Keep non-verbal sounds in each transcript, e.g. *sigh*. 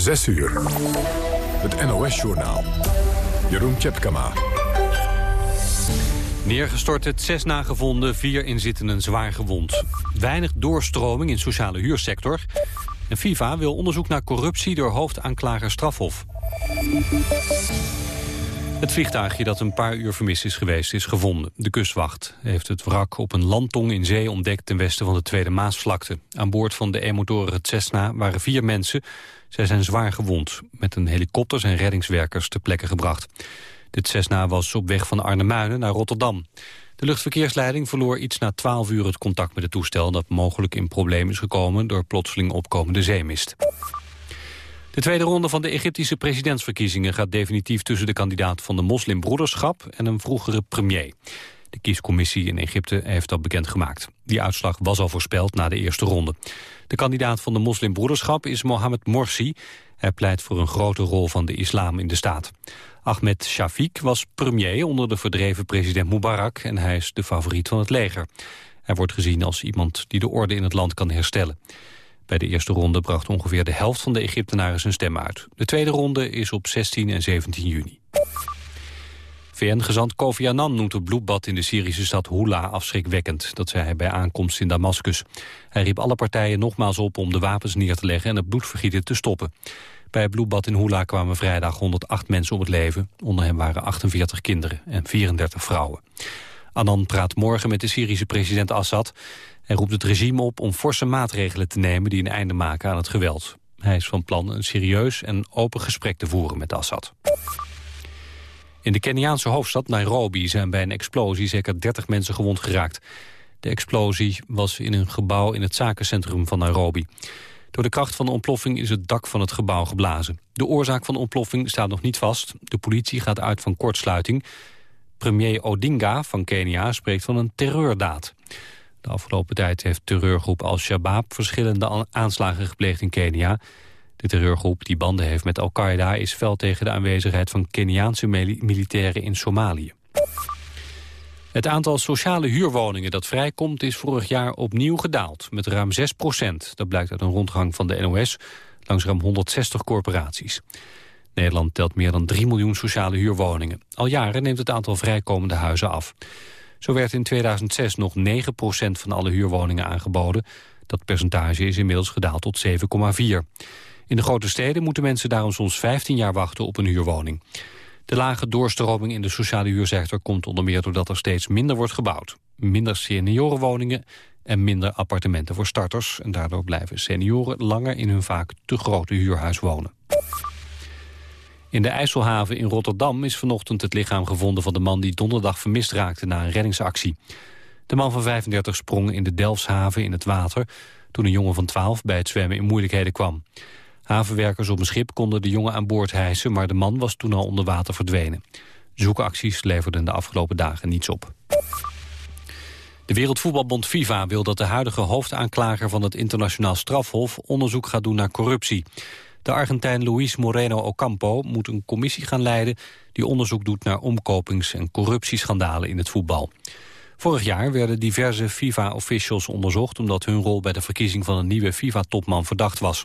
6 uur. Het NOS-journaal. Jeroen Tjepkama. Neergestort het na gevonden, vier inzittenden zwaar gewond. Weinig doorstroming in sociale huursector. En FIFA wil onderzoek naar corruptie door hoofdaanklager Strafhof. Het vliegtuigje dat een paar uur vermist is geweest is gevonden. De kustwacht heeft het wrak op een landtong in zee ontdekt ten westen van de Tweede Maasvlakte. Aan boord van de eenmotorige Cessna waren vier mensen. Zij zijn zwaar gewond. Met een helikopter zijn reddingswerkers ter plekke gebracht. De Cessna was op weg van Arnhemuiden naar Rotterdam. De luchtverkeersleiding verloor iets na 12 uur het contact met het toestel... dat mogelijk in probleem is gekomen door plotseling opkomende zeemist. De tweede ronde van de Egyptische presidentsverkiezingen gaat definitief tussen de kandidaat van de moslimbroederschap en een vroegere premier. De kiescommissie in Egypte heeft dat bekendgemaakt. Die uitslag was al voorspeld na de eerste ronde. De kandidaat van de moslimbroederschap is Mohamed Morsi. Hij pleit voor een grote rol van de islam in de staat. Ahmed Shafiq was premier onder de verdreven president Mubarak... en hij is de favoriet van het leger. Hij wordt gezien als iemand die de orde in het land kan herstellen. Bij de eerste ronde bracht ongeveer de helft van de Egyptenaren zijn stem uit. De tweede ronde is op 16 en 17 juni. VN-gezant Kofi Annan noemt het bloedbad in de Syrische stad Hula afschrikwekkend. Dat zei hij bij aankomst in Damascus. Hij riep alle partijen nogmaals op om de wapens neer te leggen en het bloedvergieten te stoppen. Bij het bloedbad in Hula kwamen vrijdag 108 mensen om het leven. Onder hen waren 48 kinderen en 34 vrouwen. Annan praat morgen met de Syrische president Assad. Hij roept het regime op om forse maatregelen te nemen... die een einde maken aan het geweld. Hij is van plan een serieus en open gesprek te voeren met Assad. In de Keniaanse hoofdstad Nairobi zijn bij een explosie zeker 30 mensen gewond geraakt. De explosie was in een gebouw in het zakencentrum van Nairobi. Door de kracht van de ontploffing is het dak van het gebouw geblazen. De oorzaak van de ontploffing staat nog niet vast. De politie gaat uit van kortsluiting. Premier Odinga van Kenia spreekt van een terreurdaad. De afgelopen tijd heeft terreurgroep Al-Shabaab verschillende aanslagen gepleegd in Kenia. De terreurgroep die banden heeft met Al-Qaeda is fel tegen de aanwezigheid van Keniaanse militairen in Somalië. Het aantal sociale huurwoningen dat vrijkomt is vorig jaar opnieuw gedaald, met ruim 6 procent. Dat blijkt uit een rondgang van de NOS langs ruim 160 corporaties. Nederland telt meer dan 3 miljoen sociale huurwoningen. Al jaren neemt het aantal vrijkomende huizen af. Zo werd in 2006 nog 9% van alle huurwoningen aangeboden. Dat percentage is inmiddels gedaald tot 7,4. In de grote steden moeten mensen daarom soms 15 jaar wachten op een huurwoning. De lage doorstroming in de sociale huursector komt onder meer doordat er steeds minder wordt gebouwd. Minder seniorenwoningen en minder appartementen voor starters. En daardoor blijven senioren langer in hun vaak te grote huurhuis wonen. In de IJsselhaven in Rotterdam is vanochtend het lichaam gevonden van de man die donderdag vermist raakte na een reddingsactie. De man van 35 sprong in de Delfshaven in het water toen een jongen van 12 bij het zwemmen in moeilijkheden kwam. Havenwerkers op een schip konden de jongen aan boord hijsen, maar de man was toen al onder water verdwenen. Zoekacties leverden de afgelopen dagen niets op. De Wereldvoetbalbond FIFA wil dat de huidige hoofdaanklager van het internationaal strafhof onderzoek gaat doen naar corruptie. De Argentijn Luis Moreno Ocampo moet een commissie gaan leiden... die onderzoek doet naar omkopings- en corruptieschandalen in het voetbal. Vorig jaar werden diverse FIFA-officials onderzocht... omdat hun rol bij de verkiezing van een nieuwe FIFA-topman verdacht was.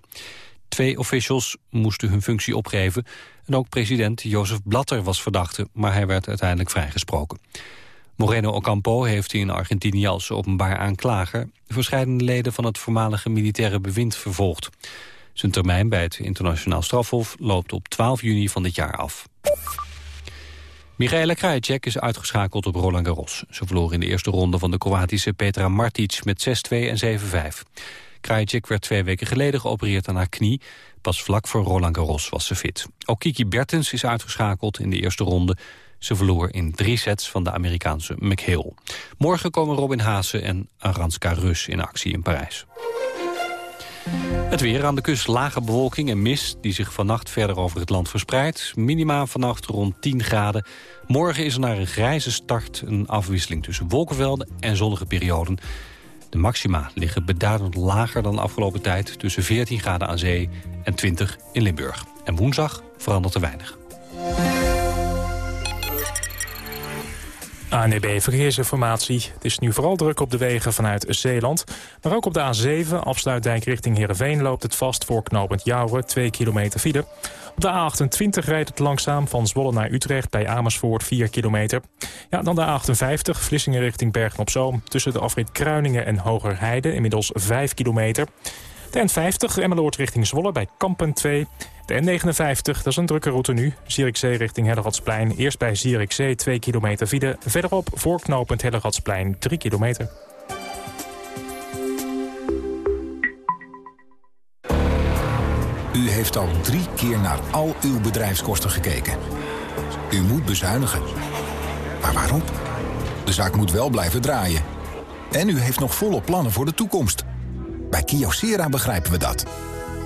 Twee officials moesten hun functie opgeven... en ook president Jozef Blatter was verdachte... maar hij werd uiteindelijk vrijgesproken. Moreno Ocampo heeft in Argentinië als openbaar aanklager... verschillende leden van het voormalige militaire bewind vervolgd. Zijn termijn bij het internationaal strafhof loopt op 12 juni van dit jaar af. Michaela Krajicek is uitgeschakeld op Roland Garros. Ze verloor in de eerste ronde van de Kroatische Petra Martic met 6-2 en 7-5. Krajicek werd twee weken geleden geopereerd aan haar knie. Pas vlak voor Roland Garros was ze fit. Ook Kiki Bertens is uitgeschakeld in de eerste ronde. Ze verloor in drie sets van de Amerikaanse McHale. Morgen komen Robin Haase en Aranska Rus in actie in Parijs. Het weer aan de kust lage bewolking en mist die zich vannacht verder over het land verspreidt. Minima vannacht rond 10 graden. Morgen is er naar een grijze start een afwisseling tussen wolkenvelden en zonnige perioden. De maxima liggen beduidend lager dan de afgelopen tijd... tussen 14 graden aan zee en 20 in Limburg. En woensdag verandert er weinig. ANEB Verkeersinformatie. Het is nu vooral druk op de wegen vanuit Zeeland. Maar ook op de A7, afsluitdijk richting Heerenveen... loopt het vast voor knooppunt Jouwen, 2 kilometer file. Op de A28 rijdt het langzaam van Zwolle naar Utrecht... bij Amersfoort, 4 kilometer. Ja, dan de A58, Vlissingen richting Bergen-op-Zoom... tussen de afrit Kruiningen en Hogerheide, inmiddels 5 kilometer... De N50, Emmeloord richting Zwolle bij Kampen 2. De N59, dat is een drukke route nu. Zierikzee richting Hellegatsplein. Eerst bij Zierikzee 2 kilometer file. Verderop voorknopend Hellegatsplein 3 kilometer. U heeft al drie keer naar al uw bedrijfskosten gekeken. U moet bezuinigen. Maar waarom? De zaak moet wel blijven draaien. En u heeft nog volle plannen voor de toekomst. Bij Kyocera begrijpen we dat.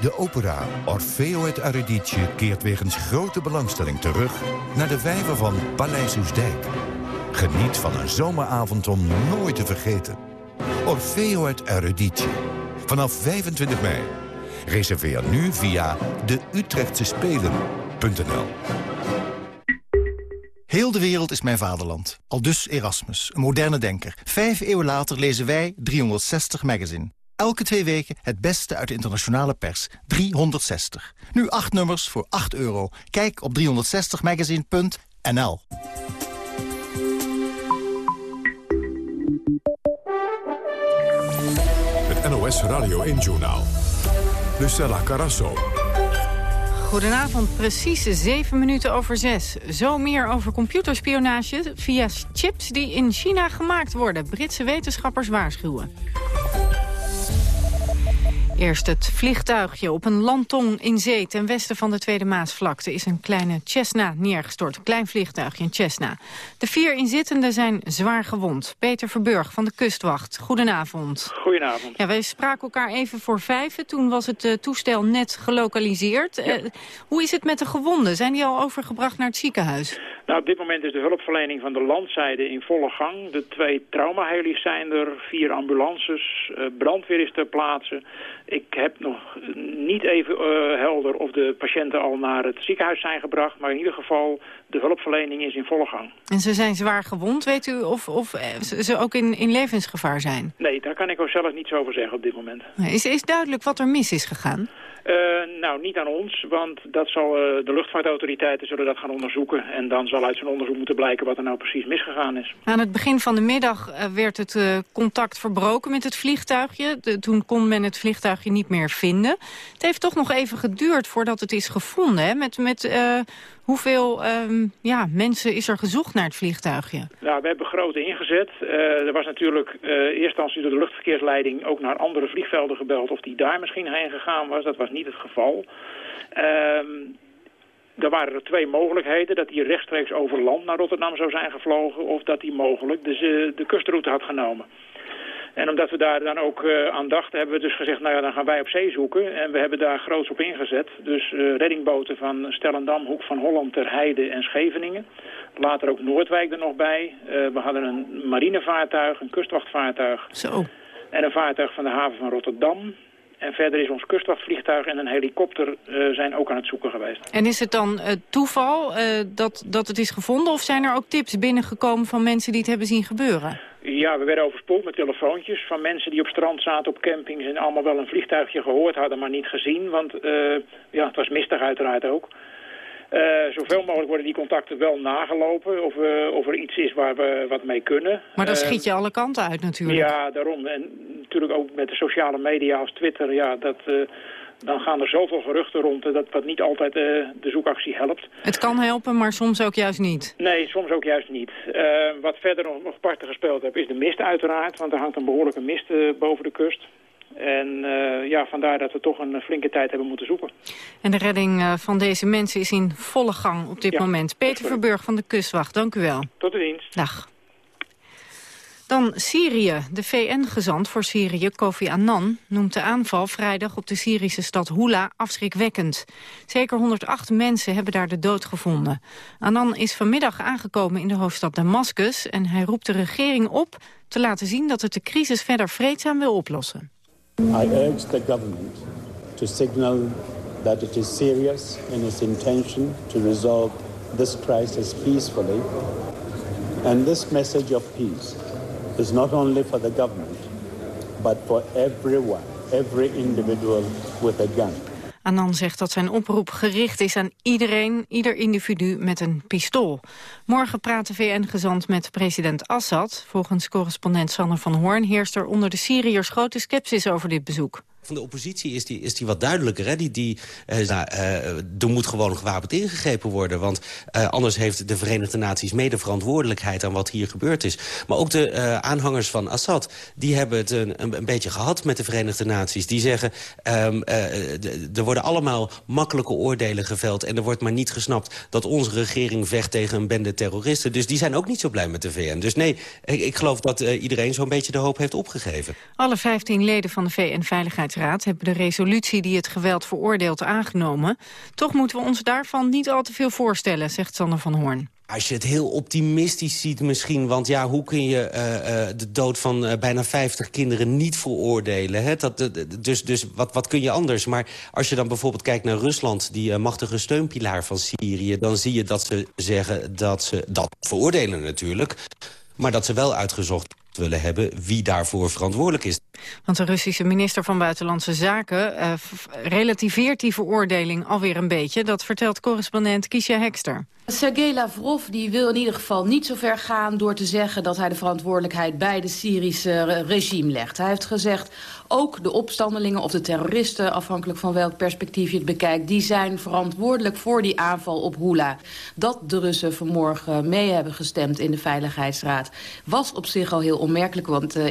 De opera Orfeo het Eurydice keert wegens grote belangstelling terug... naar de vijver van Paleis Oesdijk. Geniet van een zomeravond om nooit te vergeten. Orfeo het Eurydice. Vanaf 25 mei. Reserveer nu via de Utrechtse Spelen.nl. Heel de wereld is mijn vaderland. Al dus Erasmus, een moderne denker. Vijf eeuwen later lezen wij 360 Magazine. Elke twee weken het beste uit de internationale pers. 360. Nu acht nummers voor 8 euro. Kijk op 360magazine.nl Het NOS Radio 1-journaal. Lucella Carasso. Goedenavond, precies zeven minuten over zes. Zo meer over computerspionage via chips die in China gemaakt worden. Britse wetenschappers waarschuwen. Eerst het vliegtuigje op een landtong in zee ten westen van de Tweede Maasvlakte is een kleine Cessna neergestort. Een klein vliegtuigje, een Cessna. De vier inzittenden zijn zwaar gewond. Peter Verburg van de Kustwacht, goedenavond. Goedenavond. Ja, wij spraken elkaar even voor vijven. Toen was het uh, toestel net gelokaliseerd. Ja. Uh, hoe is het met de gewonden? Zijn die al overgebracht naar het ziekenhuis? Nou, op dit moment is de hulpverlening van de landzijde in volle gang. De twee traumahelis zijn er, vier ambulances, uh, brandweer is ter plaatse. Ik heb nog niet even uh, helder of de patiënten al naar het ziekenhuis zijn gebracht. Maar in ieder geval, de hulpverlening is in volle gang. En ze zijn zwaar gewond. Weet u of, of ze ook in, in levensgevaar zijn? Nee, daar kan ik ook zelf niets over zeggen op dit moment. Is, is duidelijk wat er mis is gegaan? Uh, nou, niet aan ons, want dat zal, uh, de luchtvaartautoriteiten zullen dat gaan onderzoeken. En dan zal uit zo'n onderzoek moeten blijken wat er nou precies misgegaan is. Aan het begin van de middag uh, werd het contact verbroken met het vliegtuigje. Toen kon men het vliegtuigje niet meer vinden. Het heeft toch nog even geduurd voordat het is gevonden. Hè? Met, met hoeveel um, ja, mensen is er gezocht naar het vliegtuigje? Nou, we hebben groot ingezet. er was natuurlijk eerst instantie door de luchtverkeersleiding ook naar andere vliegvelden gebeld... of die daar misschien heen gegaan was. Dat was niet het geval. Um, er waren er twee mogelijkheden. Dat hij rechtstreeks over land naar Rotterdam zou zijn gevlogen... of dat hij mogelijk de, de kustroute had genomen. En omdat we daar dan ook uh, aan dachten, hebben we dus gezegd... nou ja, dan gaan wij op zee zoeken. En we hebben daar groots op ingezet. Dus uh, reddingboten van Stellendam, Hoek van Holland, Ter Heide en Scheveningen. Later ook Noordwijk er nog bij. Uh, we hadden een marinevaartuig, een kustwachtvaartuig. Zo. En een vaartuig van de haven van Rotterdam. En verder is ons kustwachtvliegtuig en een helikopter uh, zijn ook aan het zoeken geweest. En is het dan uh, toeval uh, dat, dat het is gevonden of zijn er ook tips binnengekomen van mensen die het hebben zien gebeuren? Ja, we werden overspoeld met telefoontjes van mensen die op strand zaten op campings en allemaal wel een vliegtuigje gehoord hadden, maar niet gezien. Want ja, het was mistig uiteraard ook. Uh, zoveel mogelijk worden die contacten wel nagelopen. Of, uh, of er iets is waar we wat mee kunnen. Maar dan uh, schiet je alle kanten uit natuurlijk. Ja, daarom. En natuurlijk ook met de sociale media als Twitter. Ja, dat, dan gaan er zoveel geruchten rond dat wat niet altijd de zoekactie helpt. Het kan helpen, maar soms ook juist niet. Nee, soms ook juist niet. wat verder nog, nog parten gespeeld heb is de mist uiteraard. Want er hangt een behoorlijke mist boven de kust. En ja, vandaar dat we toch een flinke tijd hebben moeten zoeken. En de redding van deze mensen is in volle gang op dit moment. Peter Verburg van de Kustwacht, dank u wel. Tot de dienst. Dag. Dan Syrië. De VN-gezant voor Syrië, Kofi Annan, noemt de aanval vrijdag op de Syrische stad Hula afschrikwekkend. Zeker 108 mensen hebben daar de dood gevonden. Annan is vanmiddag aangekomen in de hoofdstad Damascus en hij roept de regering op te laten zien dat het de crisis verder vreedzaam wil oplossen. I urge the government to signal that it is serious in its intention to resolve this crisis peacefully. And this message of peace is not only for the government, but for everyone, every individual with a gun. Annan zegt dat zijn oproep gericht is aan iedereen, ieder individu met een pistool. Morgen praat de VN-gezant met president Assad. Volgens correspondent Sander van Hoorn heerst er onder de Syriërs grote sceptisch over dit bezoek van de oppositie is die, is die wat duidelijker. Hè? Die, die, uh, er moet gewoon gewapend ingegrepen worden. Want uh, anders heeft de Verenigde Naties mede verantwoordelijkheid... aan wat hier gebeurd is. Maar ook de aanhangers van Assad... die hebben het een, een, beetje gehad met de Verenigde Naties. Die zeggen, um, er worden allemaal makkelijke oordelen geveld... en er wordt maar niet gesnapt dat onze regering vecht tegen een bende terroristen. Dus die zijn ook niet zo blij met de VN. Dus nee, ik, ik geloof dat iedereen zo'n beetje de hoop heeft opgegeven. Alle 15 leden van de Hebben de resolutie die het geweld veroordeelt aangenomen. Toch moeten we ons daarvan niet al te veel voorstellen, zegt Sander van Hoorn. Als je het heel optimistisch ziet misschien... want ja, hoe kun je uh, uh, de dood van uh, bijna 50 kinderen niet veroordelen? Hè? Dat, dus dus wat, wat kun je anders? Maar als je dan bijvoorbeeld kijkt naar Rusland... die machtige steunpilaar van Syrië... dan zie je dat ze zeggen dat ze dat veroordelen natuurlijk... maar dat ze wel uitgezocht willen hebben wie daarvoor verantwoordelijk is. Want de Russische minister van Buitenlandse Zaken uh, relativeert die veroordeling alweer een beetje. Dat vertelt correspondent Kisha Hekster. Sergei Lavrov die wil in ieder geval niet zo ver gaan door te zeggen dat hij de verantwoordelijkheid bij de Syrische regime legt. Hij heeft gezegd ook de opstandelingen of de terroristen, afhankelijk van welk perspectief je het bekijkt, die zijn verantwoordelijk voor die aanval op Hula. Dat de Russen vanmorgen mee hebben gestemd in de Veiligheidsraad was op zich al heel onmerkelijk, want uh,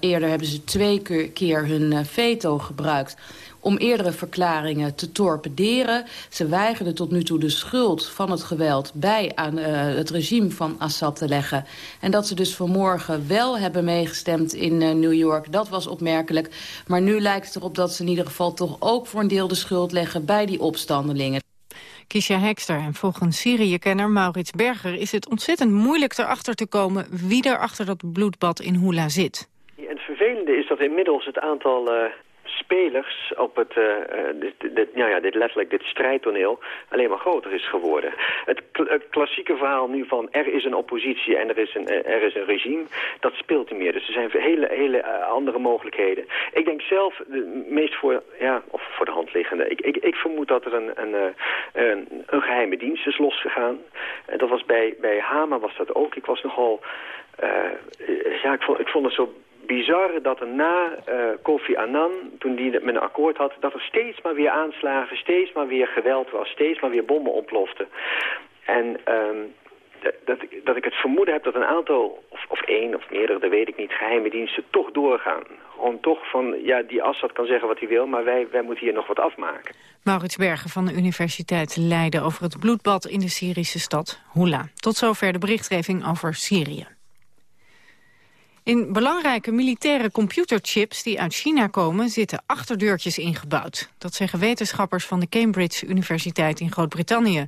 eerder, hebben ze twee keer hun uh, veto gebruikt om eerdere verklaringen te torpederen. Ze weigerden tot nu toe de schuld van het geweld bij aan uh, het regime van Assad te leggen. En dat ze dus vanmorgen wel hebben meegestemd in uh, New York, dat was opmerkelijk. Maar nu lijkt het erop dat ze in ieder geval toch ook voor een deel de schuld leggen bij die opstandelingen. Kisha Hekster en volgens Syrië-kenner Maurits Berger is het ontzettend moeilijk erachter te komen wie er achter dat bloedbad in Hula zit. en het vervelende is dat inmiddels het aantal uh, spelers op het, uh, dit, dit, nou ja, dit letterlijk dit strijdtoneel alleen maar groter is geworden. Het, klassieke verhaal nu van er is een oppositie en er is een, uh, er is een regime, dat speelt niet meer. Dus er zijn hele, hele andere mogelijkheden. Ik denk zelf, de meest voor, ja, of voor de hand liggende, ik, ik, ik vermoed dat er een, een, een, een geheime dienst is losgegaan. Dat was bij, bij Hama was dat ook. Ik was nogal, ja, ik vond, ik vond het zo bizar dat er na uh, Kofi Annan, toen die met een akkoord had... dat er steeds maar weer aanslagen, steeds maar weer geweld was... steeds maar weer bommen ontploften. En um, dat, ik, dat ik het vermoeden heb dat een aantal, of, of één of meerdere, dat weet ik niet... geheime diensten toch doorgaan. Gewoon toch van, ja, die Assad kan zeggen wat hij wil... maar wij, wij moeten hier nog wat afmaken. Maurits Bergen van de Universiteit Leiden over het bloedbad in de Syrische stad Hula. Tot zover de berichtgeving over Syrië. In belangrijke militaire computerchips die uit China komen... zitten achterdeurtjes ingebouwd. Dat zeggen wetenschappers van de Cambridge Universiteit in Groot-Brittannië.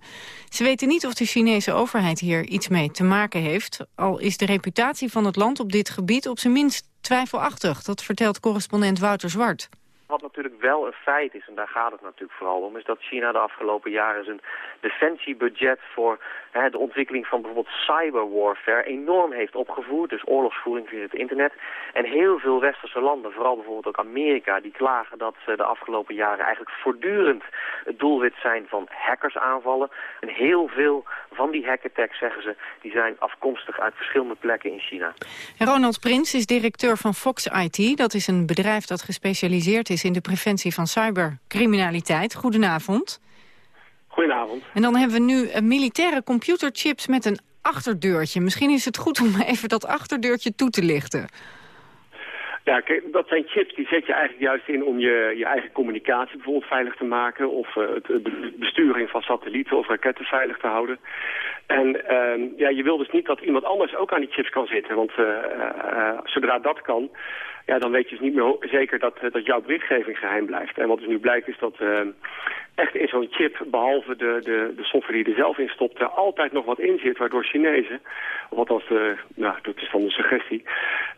Ze weten niet of de Chinese overheid hier iets mee te maken heeft... al is de reputatie van het land op dit gebied op zijn minst twijfelachtig. Dat vertelt correspondent Wouter Zwart. Wat natuurlijk wel een feit is, en daar gaat het natuurlijk vooral om... is dat China de afgelopen jaren zijn defensiebudget voor hè, de ontwikkeling van bijvoorbeeld cyberwarfare enorm heeft opgevoerd. Dus oorlogsvoering via het internet. En heel veel westerse landen, vooral bijvoorbeeld ook Amerika, die klagen dat ze de afgelopen jaren eigenlijk voortdurend het doelwit zijn van hackersaanvallen. En heel veel van die hackattacks, zeggen ze, die zijn afkomstig uit verschillende plekken in China. Ronald Prins is directeur van Fox IT. Dat is een bedrijf dat gespecialiseerd is in de preventie van cybercriminaliteit. Goedenavond. Goedenavond. En dan hebben we nu een militaire computerchips met een achterdeurtje. Misschien is het goed om even dat achterdeurtje toe te lichten. Ja, dat zijn chips die zet je eigenlijk juist in om je, je eigen communicatie bijvoorbeeld veilig te maken. Of uh, de besturing van satellieten of raketten veilig te houden. En uh, ja, je wil dus niet dat iemand anders ook aan die chips kan zitten. Want uh, uh, zodra dat kan, ja, dan weet je dus niet meer zeker dat, dat jouw berichtgeving geheim blijft. En wat dus nu blijkt is dat uh, echt in zo'n chip, behalve de, de, de software die er zelf in stopt, er altijd nog wat in zit, waardoor Chinezen, of althans, de, nou, dat is dan de suggestie,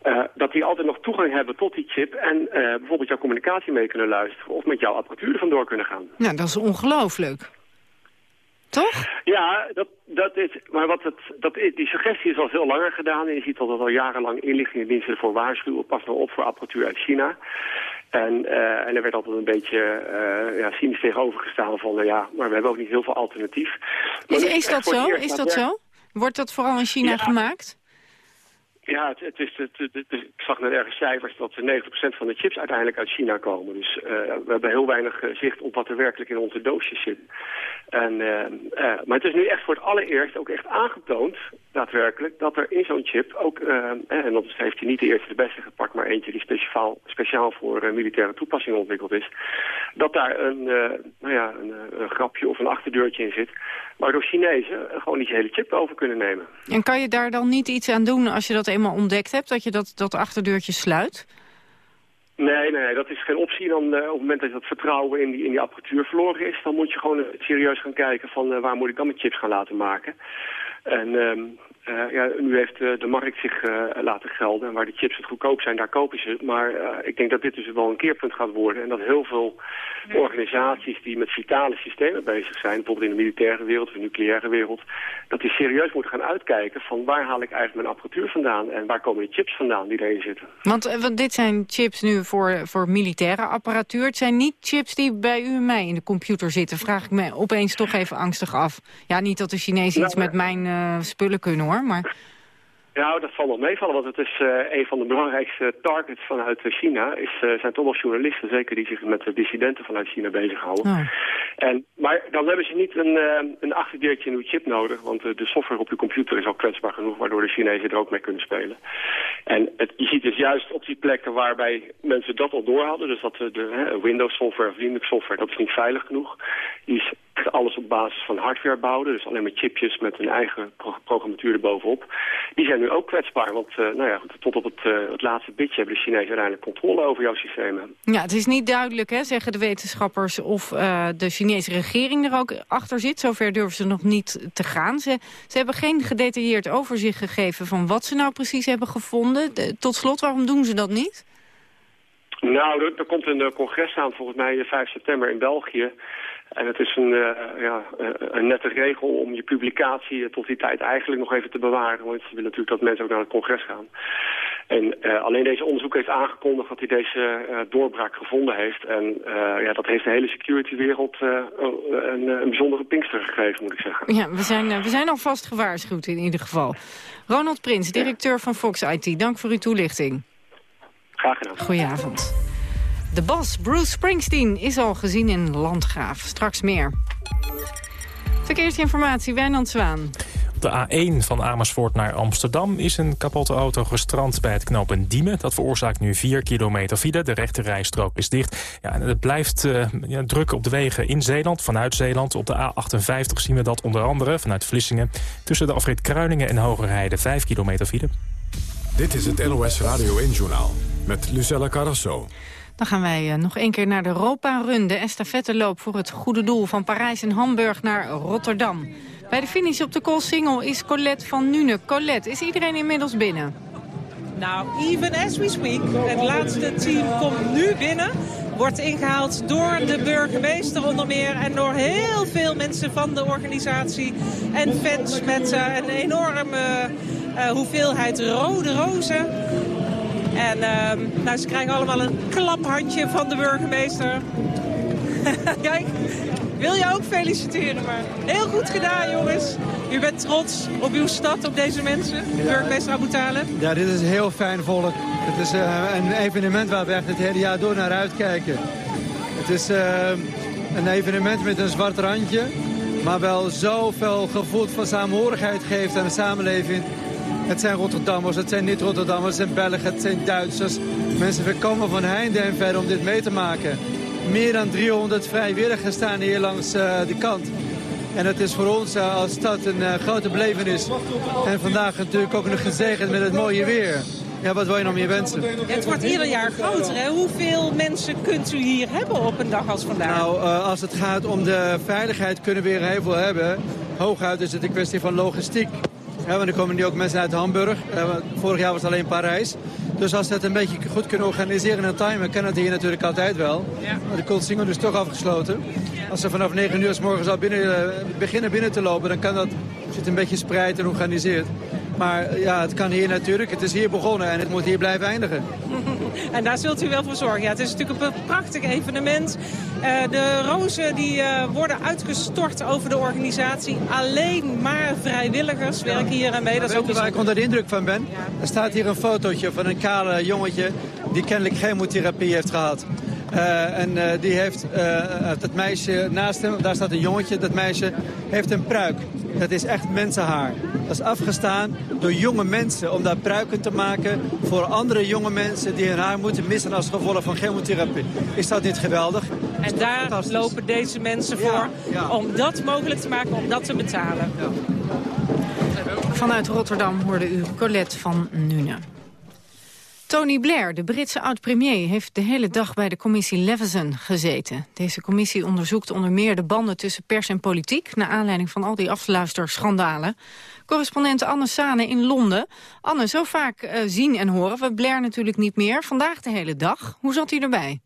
uh, dat die altijd nog toegang hebben tot die chip en bijvoorbeeld jouw communicatie mee kunnen luisteren of met jouw apparatuur vandoor kunnen gaan. Nou, dat is ongelooflijk. Toch? Ja, dat, dat is, maar wat het, dat is, die suggestie is al veel langer gedaan. En je ziet dat er al jarenlang inlichtingendiensten voor waarschuwen. Pas nou op voor apparatuur uit China. En, uh, en er werd altijd een beetje uh, ja, cynisch tegenover gestaan van... Uh, ja, maar we hebben ook niet heel veel alternatief. Is, is dat zo? Is dat zo? Wordt dat vooral in China ja. gemaakt? Ja, het, het is, het, het, ik zag net ergens cijfers dat 90% van de chips uiteindelijk uit China komen. Dus uh, we hebben heel weinig zicht op wat er werkelijk in onze doosjes zit. En, uh, maar het is nu echt voor het allereerst ook echt aangetoond, daadwerkelijk, dat er in zo'n chip ook, en dat heeft hij niet de eerste de beste gepakt, maar eentje die speciaal, speciaal voor militaire toepassingen ontwikkeld is, dat daar een, nou ja, een, een grapje of een achterdeurtje in zit, waardoor Chinezen gewoon die hele chip over kunnen nemen. En kan je daar dan niet iets aan doen als je dat eenmaal ontdekt hebt, dat je dat, dat achterdeurtje sluit? Nee, nee, dat is geen optie. Dan, uh, op het moment dat dat vertrouwen in die, in die apparatuur verloren is... dan moet je gewoon serieus gaan kijken van uh, waar moet ik dan mijn chips gaan laten maken. En uh, ja, nu heeft de markt zich laten gelden. En waar de chips het goedkoop zijn, daar kopen ze. Maar ik denk dat dit dus wel een keerpunt gaat worden. En dat heel veel organisaties die met vitale systemen bezig zijn... bijvoorbeeld in de militaire wereld of de nucleaire wereld... dat die serieus moeten gaan uitkijken van waar haal ik eigenlijk mijn apparatuur vandaan... en waar komen de chips vandaan die erin zitten. Want, want dit zijn chips nu voor, voor militaire apparatuur. Het zijn niet chips die bij u en mij in de computer zitten. Vraag ik me opeens toch even angstig af. Ja, niet dat de Chinezen iets met mijn uh, spullen kunnen hoor, maar... Nou, dat zal nog meevallen, want het is uh, een van de belangrijkste targets vanuit China. Is, uh, zijn toch wel journalisten, zeker die zich met de dissidenten vanuit China bezighouden. Oh. En, maar dan hebben ze niet een, uh, een achterdeurtje in uw chip nodig, want de software op uw computer is al kwetsbaar genoeg, waardoor de Chinezen er ook mee kunnen spelen. En het, je ziet dus juist op die plekken waarbij mensen dat al door hadden, dus dat de Windows software of Linux software, dat is niet veilig genoeg. Die is alles op basis van hardware bouwden, dus alleen maar chipjes met een eigen pro programmatuur erbovenop. Die zijn nu ook kwetsbaar, want uh, nou ja, tot op het, uh, het laatste bitje hebben de Chinezen uiteindelijk controle over jouw systemen. Ja, het is niet duidelijk, hè, zeggen de wetenschappers, of uh, de Chinese regering er ook achter zit. Zover durven ze nog niet te gaan. Ze, ze hebben geen gedetailleerd overzicht gegeven van wat ze nou precies hebben gevonden. De, tot slot, waarom doen ze dat niet? Nou, er, er komt een congres aan, volgens mij 5 september in België. En het is een, uh, ja, een nette regel om je publicatie tot die tijd eigenlijk nog even te bewaren. Want je wil natuurlijk dat mensen ook naar het congres gaan. En uh, alleen deze onderzoek heeft aangekondigd dat hij deze uh, doorbraak gevonden heeft. En ja, dat heeft de hele security-wereld een, een, bijzondere pinkster gegeven, moet ik zeggen. Ja, we zijn, we zijn alvast gewaarschuwd in ieder geval. Ronald Prins, directeur van Fox IT, dank voor uw toelichting. Graag gedaan. Goedenavond. De bas Bruce Springsteen is al gezien in Landgraaf. Straks meer. Verkeersinformatie, Wijnand Zwaan. Op de A1 van Amersfoort naar Amsterdam is een kapotte auto gestrand bij het knooppunt Diemen. Dat veroorzaakt nu 4 kilometer file. De rechte rijstrook is dicht. Ja, en het blijft uh, ja, druk op de wegen in Zeeland, vanuit Zeeland. Op de A58 zien we dat onder andere vanuit Vlissingen. Tussen de afrit Kruiningen en Hogerheide 5 kilometer file. Dit is het NOS Radio 1-journaal met Lucella Carrasso. Dan gaan wij uh, nog één keer naar de Europa-run. De estafetteloop voor het goede doel van Parijs en Hamburg naar Rotterdam. Bij de finish op de Koolsingel is Colette van Nune. Colette, is iedereen inmiddels binnen? Nou, even as we speak. Het laatste team komt nu binnen. Wordt ingehaald door de burgemeester onder meer. En door heel veel mensen van de organisatie. En fans met uh, een enorme uh, hoeveelheid rode rozen. En uh, nou, ze krijgen allemaal een klaphandje van de burgemeester. *laughs* Kijk, wil je ook feliciteren. Maar heel goed gedaan, jongens. U bent trots op uw stad, op deze mensen, burgemeester Abu Talib. Ja, dit is heel fijn volk. Het is uh, een evenement waar we echt het hele jaar door naar uitkijken. Het is uh, een evenement met een zwart randje, maar wel zoveel gevoel van samenhorigheid geeft aan de samenleving Het zijn Rotterdammers, het zijn niet-Rotterdammers, het zijn Belgen, het zijn Duitsers. Mensen komen van heinde en ver om dit mee te maken. Meer dan 300 vrijwilligers staan hier langs uh, de kant. En het is voor ons uh, als stad een uh, grote belevenis. En vandaag natuurlijk ook nog gezegend met het mooie weer. Ja, wat wil je nog meer wensen? Het wordt ieder jaar groter. Hè? Hoeveel mensen kunt u hier hebben op een dag als vandaag? Nou, als het gaat om de veiligheid kunnen we weer heel veel hebben. Hooguit is het een kwestie van logistiek. Ja, want er komen nu ook mensen uit Hamburg. vorig jaar was het alleen Parijs. Dus als we het een beetje goed kunnen organiseren en timen, kan het hier natuurlijk altijd wel. Ja. Maar de Koolsingel is toch afgesloten. Als ze vanaf 9 uur s morgens al binnen, beginnen binnen te lopen, dan kan dat zit een beetje spreid en organiseerd. Maar ja, het kan hier natuurlijk. Het is hier begonnen en het moet hier blijven eindigen. *laughs* En daar zult u wel voor zorgen. Ja, het is natuurlijk een prachtig evenement. Uh, de rozen die, uh, worden uitgestort over de organisatie. Alleen maar vrijwilligers werken hier aan mee. Dat is ook waar ik onder de indruk van ben? Er staat hier een fotootje van een kale jongetje die kennelijk chemotherapie heeft gehad. Uh, en uh, die heeft uh, dat meisje naast hem, daar staat een jongetje, dat meisje heeft een pruik. Dat is echt mensenhaar. Dat is afgestaan door jonge mensen om daar pruiken te maken voor andere jonge mensen die hun haar moeten missen als gevolg van chemotherapie. Is dat niet geweldig? En daar lopen deze mensen voor ja, om dat mogelijk te maken, om dat te betalen. Ja. Vanuit Rotterdam hoorde u Colette van Nune. Tony Blair, de Britse oud-premier, heeft de hele dag bij de commissie Leveson gezeten. Deze commissie onderzoekt onder meer de banden tussen pers en politiek... naar aanleiding van al die afluisterschandalen. Correspondent Anne Sane in Londen. Anne, zo vaak uh, zien en horen we Blair natuurlijk niet meer. Vandaag de hele dag. Hoe zat hij erbij?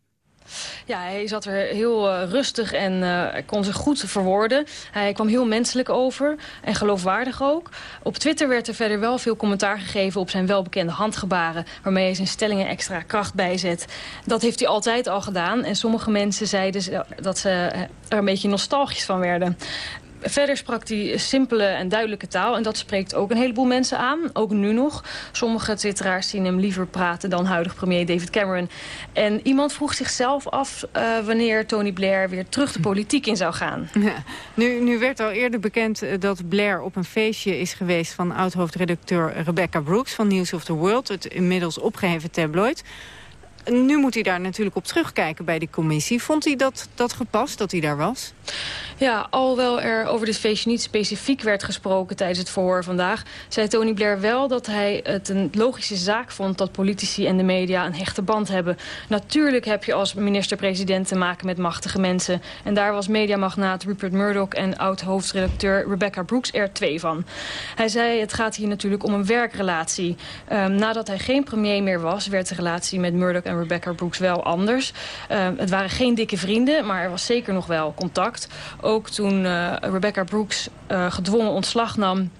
Ja, hij zat er heel uh, rustig en uh, kon zich goed verwoorden. Hij kwam heel menselijk over en geloofwaardig ook. Op Twitter werd er verder wel veel commentaar gegeven op zijn welbekende handgebaren... waarmee hij zijn stellingen extra kracht bijzet. Dat heeft hij altijd al gedaan en sommige mensen zeiden dat ze er een beetje nostalgisch van werden. Verder sprak hij simpele en duidelijke taal. En dat spreekt ook een heleboel mensen aan. Ook nu nog. Sommige twitteraars zien hem liever praten dan huidig premier David Cameron. En iemand vroeg zichzelf af uh, wanneer Tony Blair weer terug de politiek in zou gaan. *laughs* Ja. Nu, nu werd al eerder bekend eh, dat Blair op een feestje is geweest... van oud-hoofdredacteur Rebecca Brooks van News of the World. Het inmiddels opgeheven tabloid. Nu moet hij daar natuurlijk op terugkijken bij die commissie. Vond hij dat, dat gepast, dat hij daar was? Ja, alhoewel er over dit feestje niet specifiek werd gesproken tijdens het verhoor vandaag... zei Tony Blair wel dat hij het een logische zaak vond... dat politici en de media een hechte band hebben. Natuurlijk heb je als minister-president te maken met machtige mensen. En daar was mediamagnaat Rupert Murdoch en oud-hoofdredacteur Rebecca Brooks er twee van. Hij zei het gaat hier natuurlijk om een werkrelatie. Um, nadat hij geen premier meer was, werd de relatie met Murdoch en Rebecca Brooks wel anders. Um, het waren geen dikke vrienden, maar er was zeker nog wel contact. Ook toen uh, Rebecca Brooks uh, gedwongen ontslag nam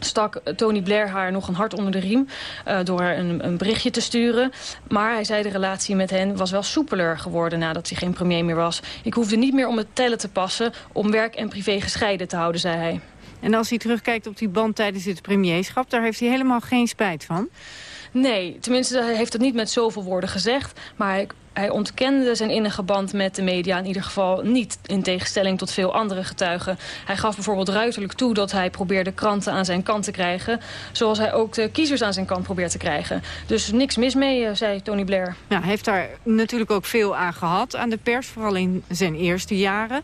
stak Tony Blair haar nog een hart onder de riem... Uh, door haar een, een, berichtje te sturen. Maar hij zei de relatie met hen was wel soepeler geworden... nadat hij geen premier meer was. Ik hoefde niet meer om het tellen te passen... om werk en privé gescheiden te houden, zei hij. En als hij terugkijkt op die band tijdens het premierschap... daar heeft hij helemaal geen spijt van? Nee, tenminste hij heeft het niet met zoveel woorden gezegd. Maar hij, ontkende zijn innige band met de media in ieder geval niet. In tegenstelling tot veel andere getuigen. Hij gaf bijvoorbeeld ruiterlijk toe dat hij probeerde kranten aan zijn kant te krijgen. Zoals hij ook de kiezers aan zijn kant probeert te krijgen. Dus niks mis mee, eh, zei Tony Blair. Ja, hij heeft daar natuurlijk ook veel aan gehad aan de pers. Vooral in zijn eerste jaren.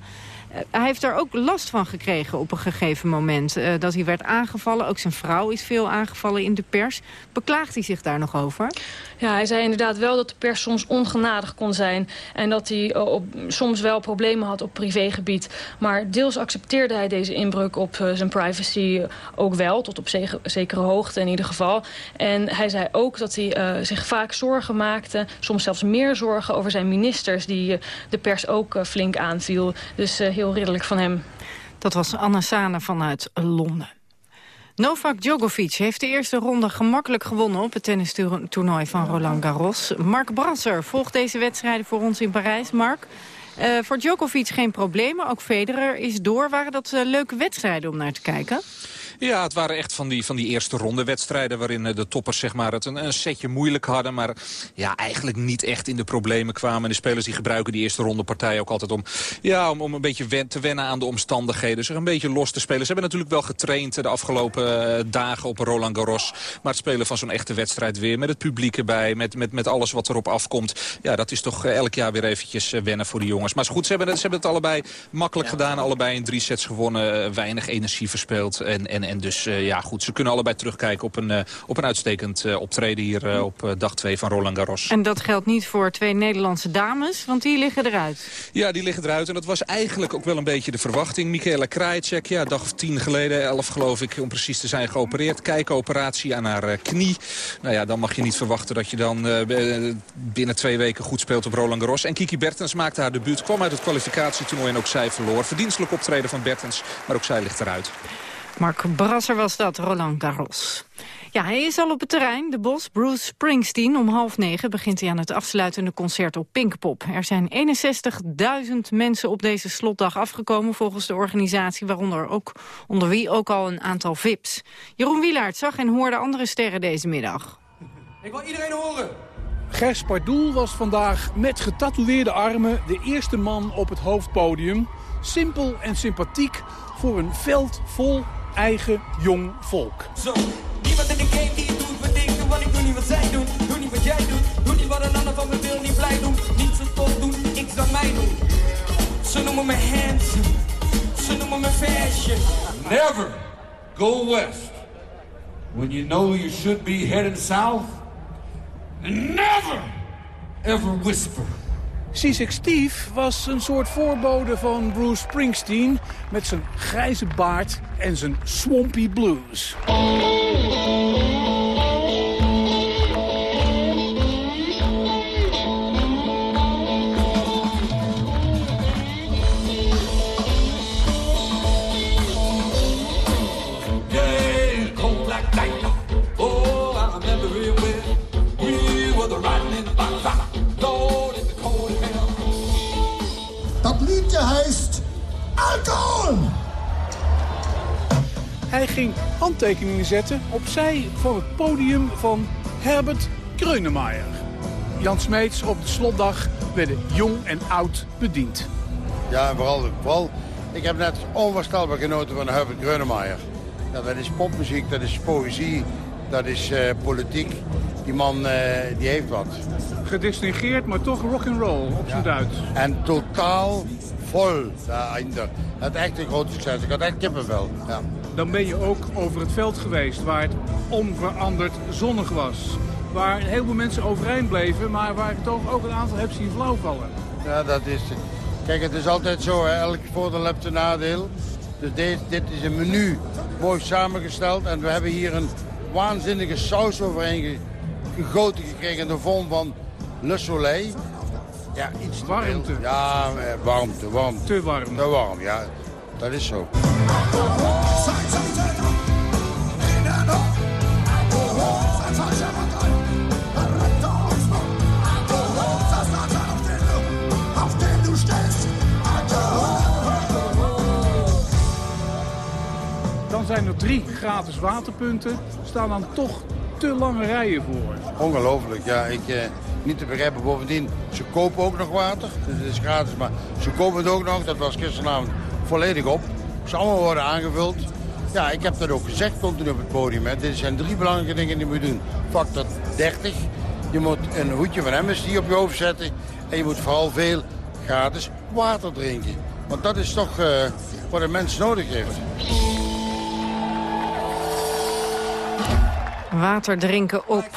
Eh, hij heeft daar ook last van gekregen op een gegeven moment. Uh, dat hij werd aangevallen. Ook zijn vrouw is veel aangevallen in de pers. Beklaagt hij zich daar nog over? Ja, hij zei inderdaad wel dat de pers soms ongenadig kon zijn. En dat hij op, soms wel problemen had op privégebied. Maar deels accepteerde hij deze inbreuk op zijn privacy ook wel. Tot op zekere hoogte in ieder geval. En hij zei ook dat hij zich vaak zorgen maakte. Soms zelfs meer zorgen over zijn ministers. Die de pers ook flink aanviel. Dus heel ridderlijk van hem. Dat was Anna Sane vanuit Londen. Novak Djokovic heeft de eerste ronde gemakkelijk gewonnen... op het tennistoernooi van Roland Garros. Mark Brasser volgt deze wedstrijden voor ons in Parijs. Mark, uh, voor Djokovic geen problemen. Ook Federer is door. Waren dat uh, leuke wedstrijden om naar te kijken? Ja, het waren echt van die, van die eerste ronde wedstrijden... waarin de toppers zeg maar, het een, een, setje moeilijk hadden... maar ja, eigenlijk niet echt in de problemen kwamen. En de spelers die gebruiken die eerste ronde partij ook altijd om, ja, om, om een beetje te wennen aan de omstandigheden. Zich een beetje los te spelen. Ze hebben natuurlijk wel getraind de afgelopen dagen op Roland Garros. Maar het spelen van zo'n echte wedstrijd weer met het publiek erbij... met, met, met alles wat erop afkomt... ja, dat is toch elk jaar weer eventjes wennen voor de jongens. Maar goed, ze hebben, het, ze hebben het allebei makkelijk gedaan. Allebei in drie sets gewonnen. Weinig energie verspeeld. En, en, en dus ja, goed, ze kunnen allebei terugkijken op een, op een uitstekend optreden hier op dag 2 van Roland Garros. En dat geldt niet voor twee Nederlandse dames, want die liggen eruit. Ja, die liggen eruit. En dat was eigenlijk ook wel een beetje de verwachting. Michaela Krajicek, ja, dag of tien geleden, elf geloof ik, om precies te zijn geopereerd. Kijkoperatie aan haar knie. Nou ja, dan mag je niet verwachten dat je dan binnen twee weken goed speelt op Roland Garros. En Kiki Bertens maakte haar debuut, kwam uit het kwalificatietoernooi en ook zij verloor. Verdienstelijk optreden van Bertens, maar ook zij ligt eruit. Mark Brasser was dat, Roland Garros. Ja, hij is al op het terrein. De bos, Bruce Springsteen. Om half negen begint hij aan het afsluitende concert op Pinkpop. Er zijn 61.000 mensen op deze slotdag afgekomen volgens de organisatie. Waaronder ook, onder wie ook al een aantal VIP's. Jeroen Wielaert zag en hoorde andere sterren deze middag. Ik wil iedereen horen. Gers Pardoel was vandaag met getatoeëerde armen de eerste man op het hoofdpodium. Simpel en sympathiek voor een veld vol eigen jong volk. Zo, niemand in de game die het doet wat ik doe, want ik doe niet wat zij doen. Doe niet wat jij doet, doe niet wat een ander van me wil, niet blij doen. Niet zo tof doen, ik zou mij doen. Ze noemen me handsome, ze noemen me fashion. Never go west when you know you should be heading south. And never ever whisper. Seasick Steve was een soort voorbode van Bruce Springsteen... met zijn grijze baard en zijn swampy blues. Ging handtekeningen zetten opzij van het podium van Herbert Grönemeyer. Jan Smeets op de slotdag werden jong en oud bediend. Ja, en vooral, vooral, ik heb net onvoorstelbaar genoten van Herbert Grönemeyer. Ja, dat is popmuziek, dat is poëzie, dat is eh, politiek. Die man eh, die heeft wat. Gedistingeerd, maar toch rock'n'roll op zijn Duits. En totaal vol daarachter. Het echt een groot succes. Ik had echt kippenvel. Ja. Dan ben je ook over het veld geweest waar het onveranderd zonnig was. Waar een heleboel mensen overeind bleven, maar waar ik toch ook een aantal heb zien flauwvallen. Ja, dat is... Kijk, het is altijd zo, hè. elk voordeel heeft een nadeel. Dus dit, dit is een menu, mooi samengesteld. En we hebben hier een waanzinnige saus overheen ge- gegoten gekregen in de vorm van Le Soleil. Ja, iets te Warmte. veel. Ja, eh, warmte, warmte. Te warm. Te warm, ja. Dat is zo. Dan zijn er drie gratis waterpunten. Staan dan toch te lange rijen voor. Ongelooflijk, ja. Ik, eh, niet te begrijpen. Bovendien, ze kopen ook nog water. Het is gratis, maar ze kopen het ook nog. Dat was gisteravond volledig op. Ze allemaal worden aangevuld. Ja, ik heb dat ook gezegd continu op het podium. Hè. Dit zijn drie belangrijke dingen die je moet doen. Factor 30. Je moet een hoedje van Amnesty op je hoofd zetten. En je moet vooral veel gratis water drinken. Want dat is toch eh, wat een mens nodig heeft. Water drinken op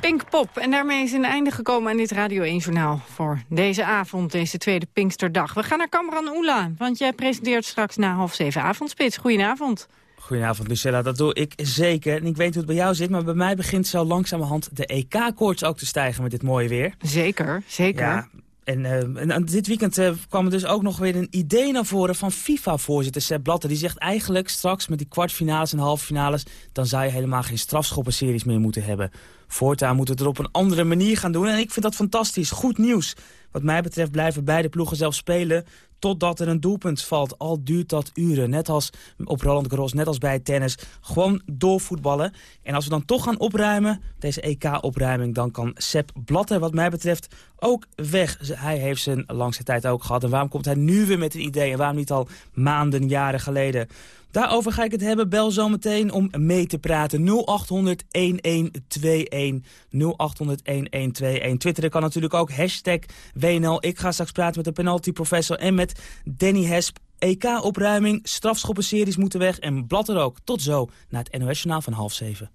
Pinkpop. En daarmee is een einde gekomen aan dit Radio 1-journaal... voor deze avond, deze tweede Pinksterdag. We gaan naar Kamran Oela, want jij presenteert straks na half zeven avondspits. Goedenavond. Goedenavond Lucella, dat doe ik zeker. En ik weet hoe het bij jou zit, maar bij mij begint zo langzamerhand de EK-koorts ook te stijgen met dit mooie weer. Zeker, zeker. Ja, en, eh, en dit weekend eh, kwam er dus ook nog weer een idee naar voren van FIFA-voorzitter Sepp Blatter. Die zegt eigenlijk straks met die kwartfinales en halve finales... dan zou je helemaal geen strafschoppenseries meer moeten hebben. Voortaan moeten we het er op een andere manier gaan doen. En ik vind dat fantastisch. Goed nieuws. Wat mij betreft blijven beide ploegen zelf spelen totdat er een doelpunt valt. Al duurt dat uren, net als op Roland Garros, net als bij tennis. Gewoon doorvoetballen. En als we dan toch gaan opruimen, deze EK-opruiming... dan kan Sepp Blatter wat mij betreft ook weg. Hij heeft zijn langste tijd ook gehad. En waarom komt hij nu weer met een idee? En waarom niet al maanden, jaren geleden? Daarover ga ik het hebben. Bel zometeen om mee te praten. 0800 1121. 0800 1121. Twitteren kan natuurlijk ook. Hashtag WNL. Ik ga straks praten met de penalty professor en met Danny Hesp. EK-opruiming, strafschoppenseries moeten weg en blad er ook. Tot zo naar het NOS-journaal van half zeven.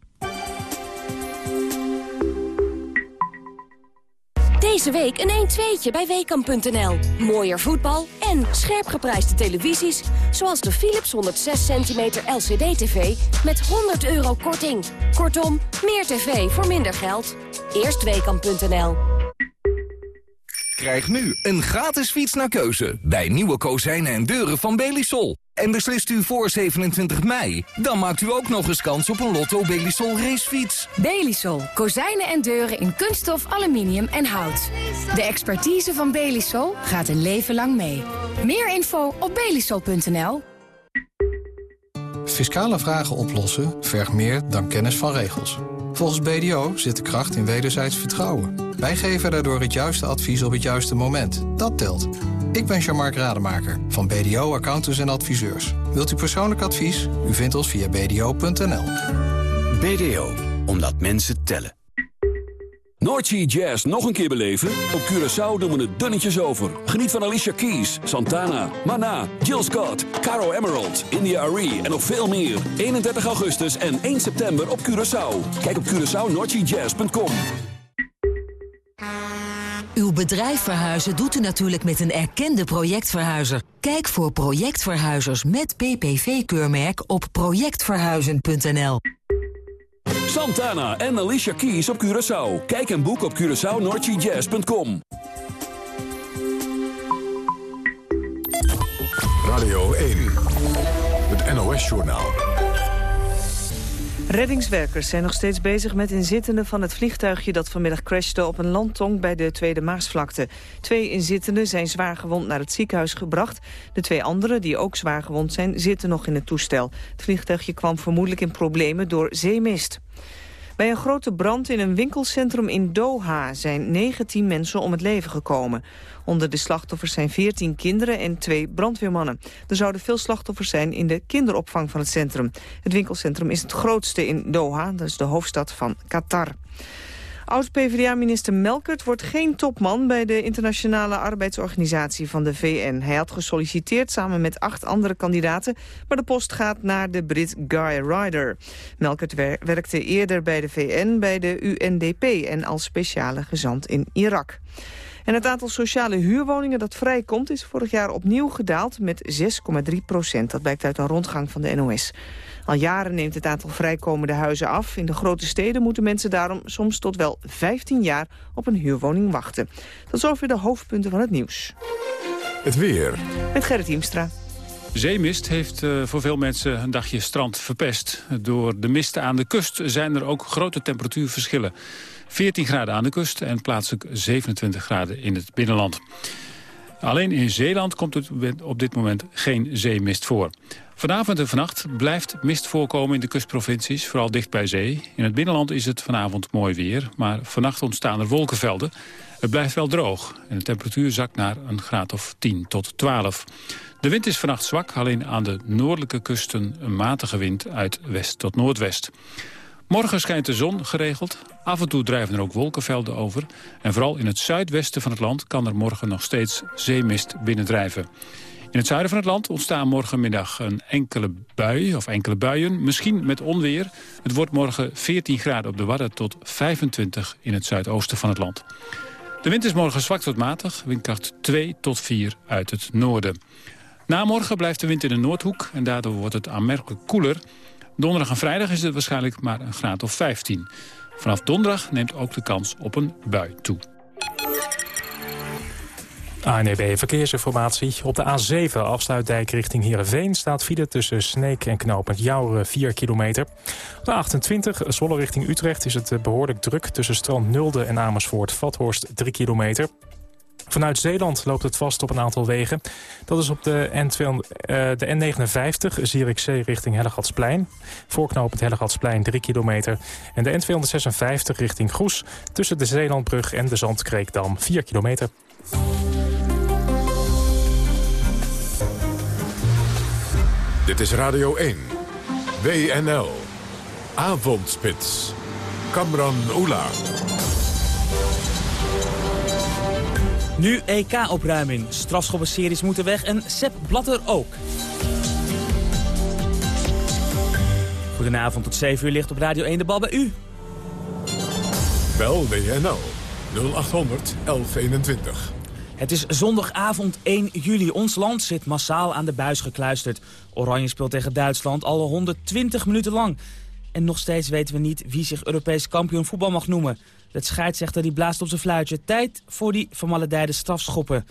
Deze week een 1-2'tje bij Weekamp.nl. Mooier voetbal en scherp geprijsde televisies... zoals de Philips 106 cm LCD-TV met 100 euro korting. Kortom, meer tv voor minder geld. Eerst Weekamp.nl. Krijg nu een gratis fiets naar keuze bij nieuwe kozijnen en deuren van Belisol. En beslist u voor 27 mei, dan maakt u ook nog eens kans op een Lotto Belisol racefiets. Belisol. Kozijnen en deuren in kunststof, aluminium en hout. De expertise van Belisol gaat een leven lang mee. Meer info op belisol.nl. Fiscale vragen oplossen vergt meer dan kennis van regels. Volgens BDO zit de kracht in wederzijds vertrouwen. Wij geven daardoor het juiste advies op het juiste moment. Dat telt. Ik ben Jean-Marc Rademaker van BDO Accountants en Adviseurs. Wilt u persoonlijk advies? U vindt ons via bdo.nl. BDO, omdat mensen tellen. Noordsea Jazz nog een keer beleven? Op Curaçao doen we het dunnetjes over. Geniet van Alicia Keys, Santana, Mana, Jill Scott, Caro Emerald, India Arie en nog veel meer. 31 augustus en 1 september op Curaçao. Kijk op CuraçaoNoordseaJazz.com. Uw bedrijf verhuizen doet u natuurlijk met een erkende projectverhuizer. Kijk voor projectverhuizers met PPV-keurmerk op projectverhuizen.nl. Santana en Alicia Keys op Curaçao. Kijk en boek op CuraçaoNoordseaJazz.com. Radio 1, het NOS-journaal. Reddingswerkers zijn nog steeds bezig met inzittenden van het vliegtuigje dat vanmiddag crashte op een landtong bij de Tweede Maasvlakte. Twee inzittenden zijn zwaar gewond naar het ziekenhuis gebracht. De twee anderen, die ook zwaar gewond zijn, zitten nog in het toestel. Het vliegtuigje kwam vermoedelijk in problemen door zeemist. Bij een grote brand in een winkelcentrum in Doha zijn 19 mensen om het leven gekomen. Onder de slachtoffers zijn 14 kinderen en twee brandweermannen. Er zouden veel slachtoffers zijn in de kinderopvang van het centrum. Het winkelcentrum is het grootste in Doha, dat is de hoofdstad van Qatar. Oud-PVDA-minister Melkert wordt geen topman bij de Internationale Arbeidsorganisatie van de VN. Hij had gesolliciteerd samen met acht andere kandidaten, maar de post gaat naar de Brit Guy Ryder. Melkert werkte eerder bij de VN, bij de UNDP en als speciale gezant in Irak. En het aantal sociale huurwoningen dat vrijkomt is vorig jaar opnieuw gedaald met 6,3 procent. Dat blijkt uit een rondgang van de NOS. Al jaren neemt het aantal vrijkomende huizen af. In de grote steden moeten mensen daarom soms tot wel 15 jaar op een huurwoning wachten. Tot zover de hoofdpunten van het nieuws. Het weer. Met Gerrit Hiemstra. Zeemist heeft uh, voor veel mensen een dagje strand verpest. Door de misten aan de kust zijn er ook grote temperatuurverschillen. 14 graden aan de kust en plaatselijk 27 graden in het binnenland. Alleen in Zeeland komt het op dit moment geen zeemist voor. Vanavond en vannacht blijft mist voorkomen in de kustprovincies, vooral dicht bij zee. In het binnenland is het vanavond mooi weer, maar vannacht ontstaan er wolkenvelden. Het blijft wel droog en de temperatuur zakt naar een graad of 10 tot 12. De wind is vannacht zwak, alleen aan de noordelijke kusten een matige wind uit west tot noordwest. Morgen schijnt de zon geregeld. Af en toe drijven er ook wolkenvelden over. En vooral in het zuidwesten van het land kan er morgen nog steeds zeemist binnendrijven. In het zuiden van het land ontstaan morgenmiddag een enkele bui of enkele buien, misschien met onweer. Het wordt morgen 14 graden op de Wadden tot 25 in het zuidoosten van het land. De wind is morgen zwak tot matig, windkracht 2 tot 4 uit het noorden. Na morgen blijft de wind in de noordhoek en daardoor wordt het aanmerkelijk koeler. Donderdag en vrijdag is het waarschijnlijk maar een graad of 15. Vanaf donderdag neemt ook de kans op een bui toe. ANEB Verkeersinformatie. Op de A7 afsluitdijk richting Heerenveen staat file tussen Sneek en knooppunt Jouren 4 kilometer. Op de 28 Zwolle richting Utrecht is het behoorlijk druk tussen Strand Nulde en Amersfoort Vathorst 3 kilometer. Vanuit Zeeland loopt het vast op een aantal wegen. Dat is op de, N2, uh, de N59, Zierikzee richting Hellegatsplein. Voorknopend Hellegatsplein 3 kilometer. En de N256 richting Goes tussen de Zeelandbrug en de Zandkreekdam 4 kilometer. Dit is Radio 1. WNL. Avondspits. Kamran Oela. Nu EK-opruiming. Strafschoppenseries moeten weg en Sepp Blatter ook. Goedenavond, tot 7 uur ligt op Radio 1 de bal bij u. Bel WNL 0800 1121. Het is zondagavond 1 juli. Ons land zit massaal aan de buis gekluisterd. Oranje speelt tegen Duitsland al 120 minuten lang. En nog steeds weten we niet wie zich Europees kampioen voetbal mag noemen. Het scheidsrechter die blaast op zijn fluitje. Tijd voor die vermaledijde strafschoppen.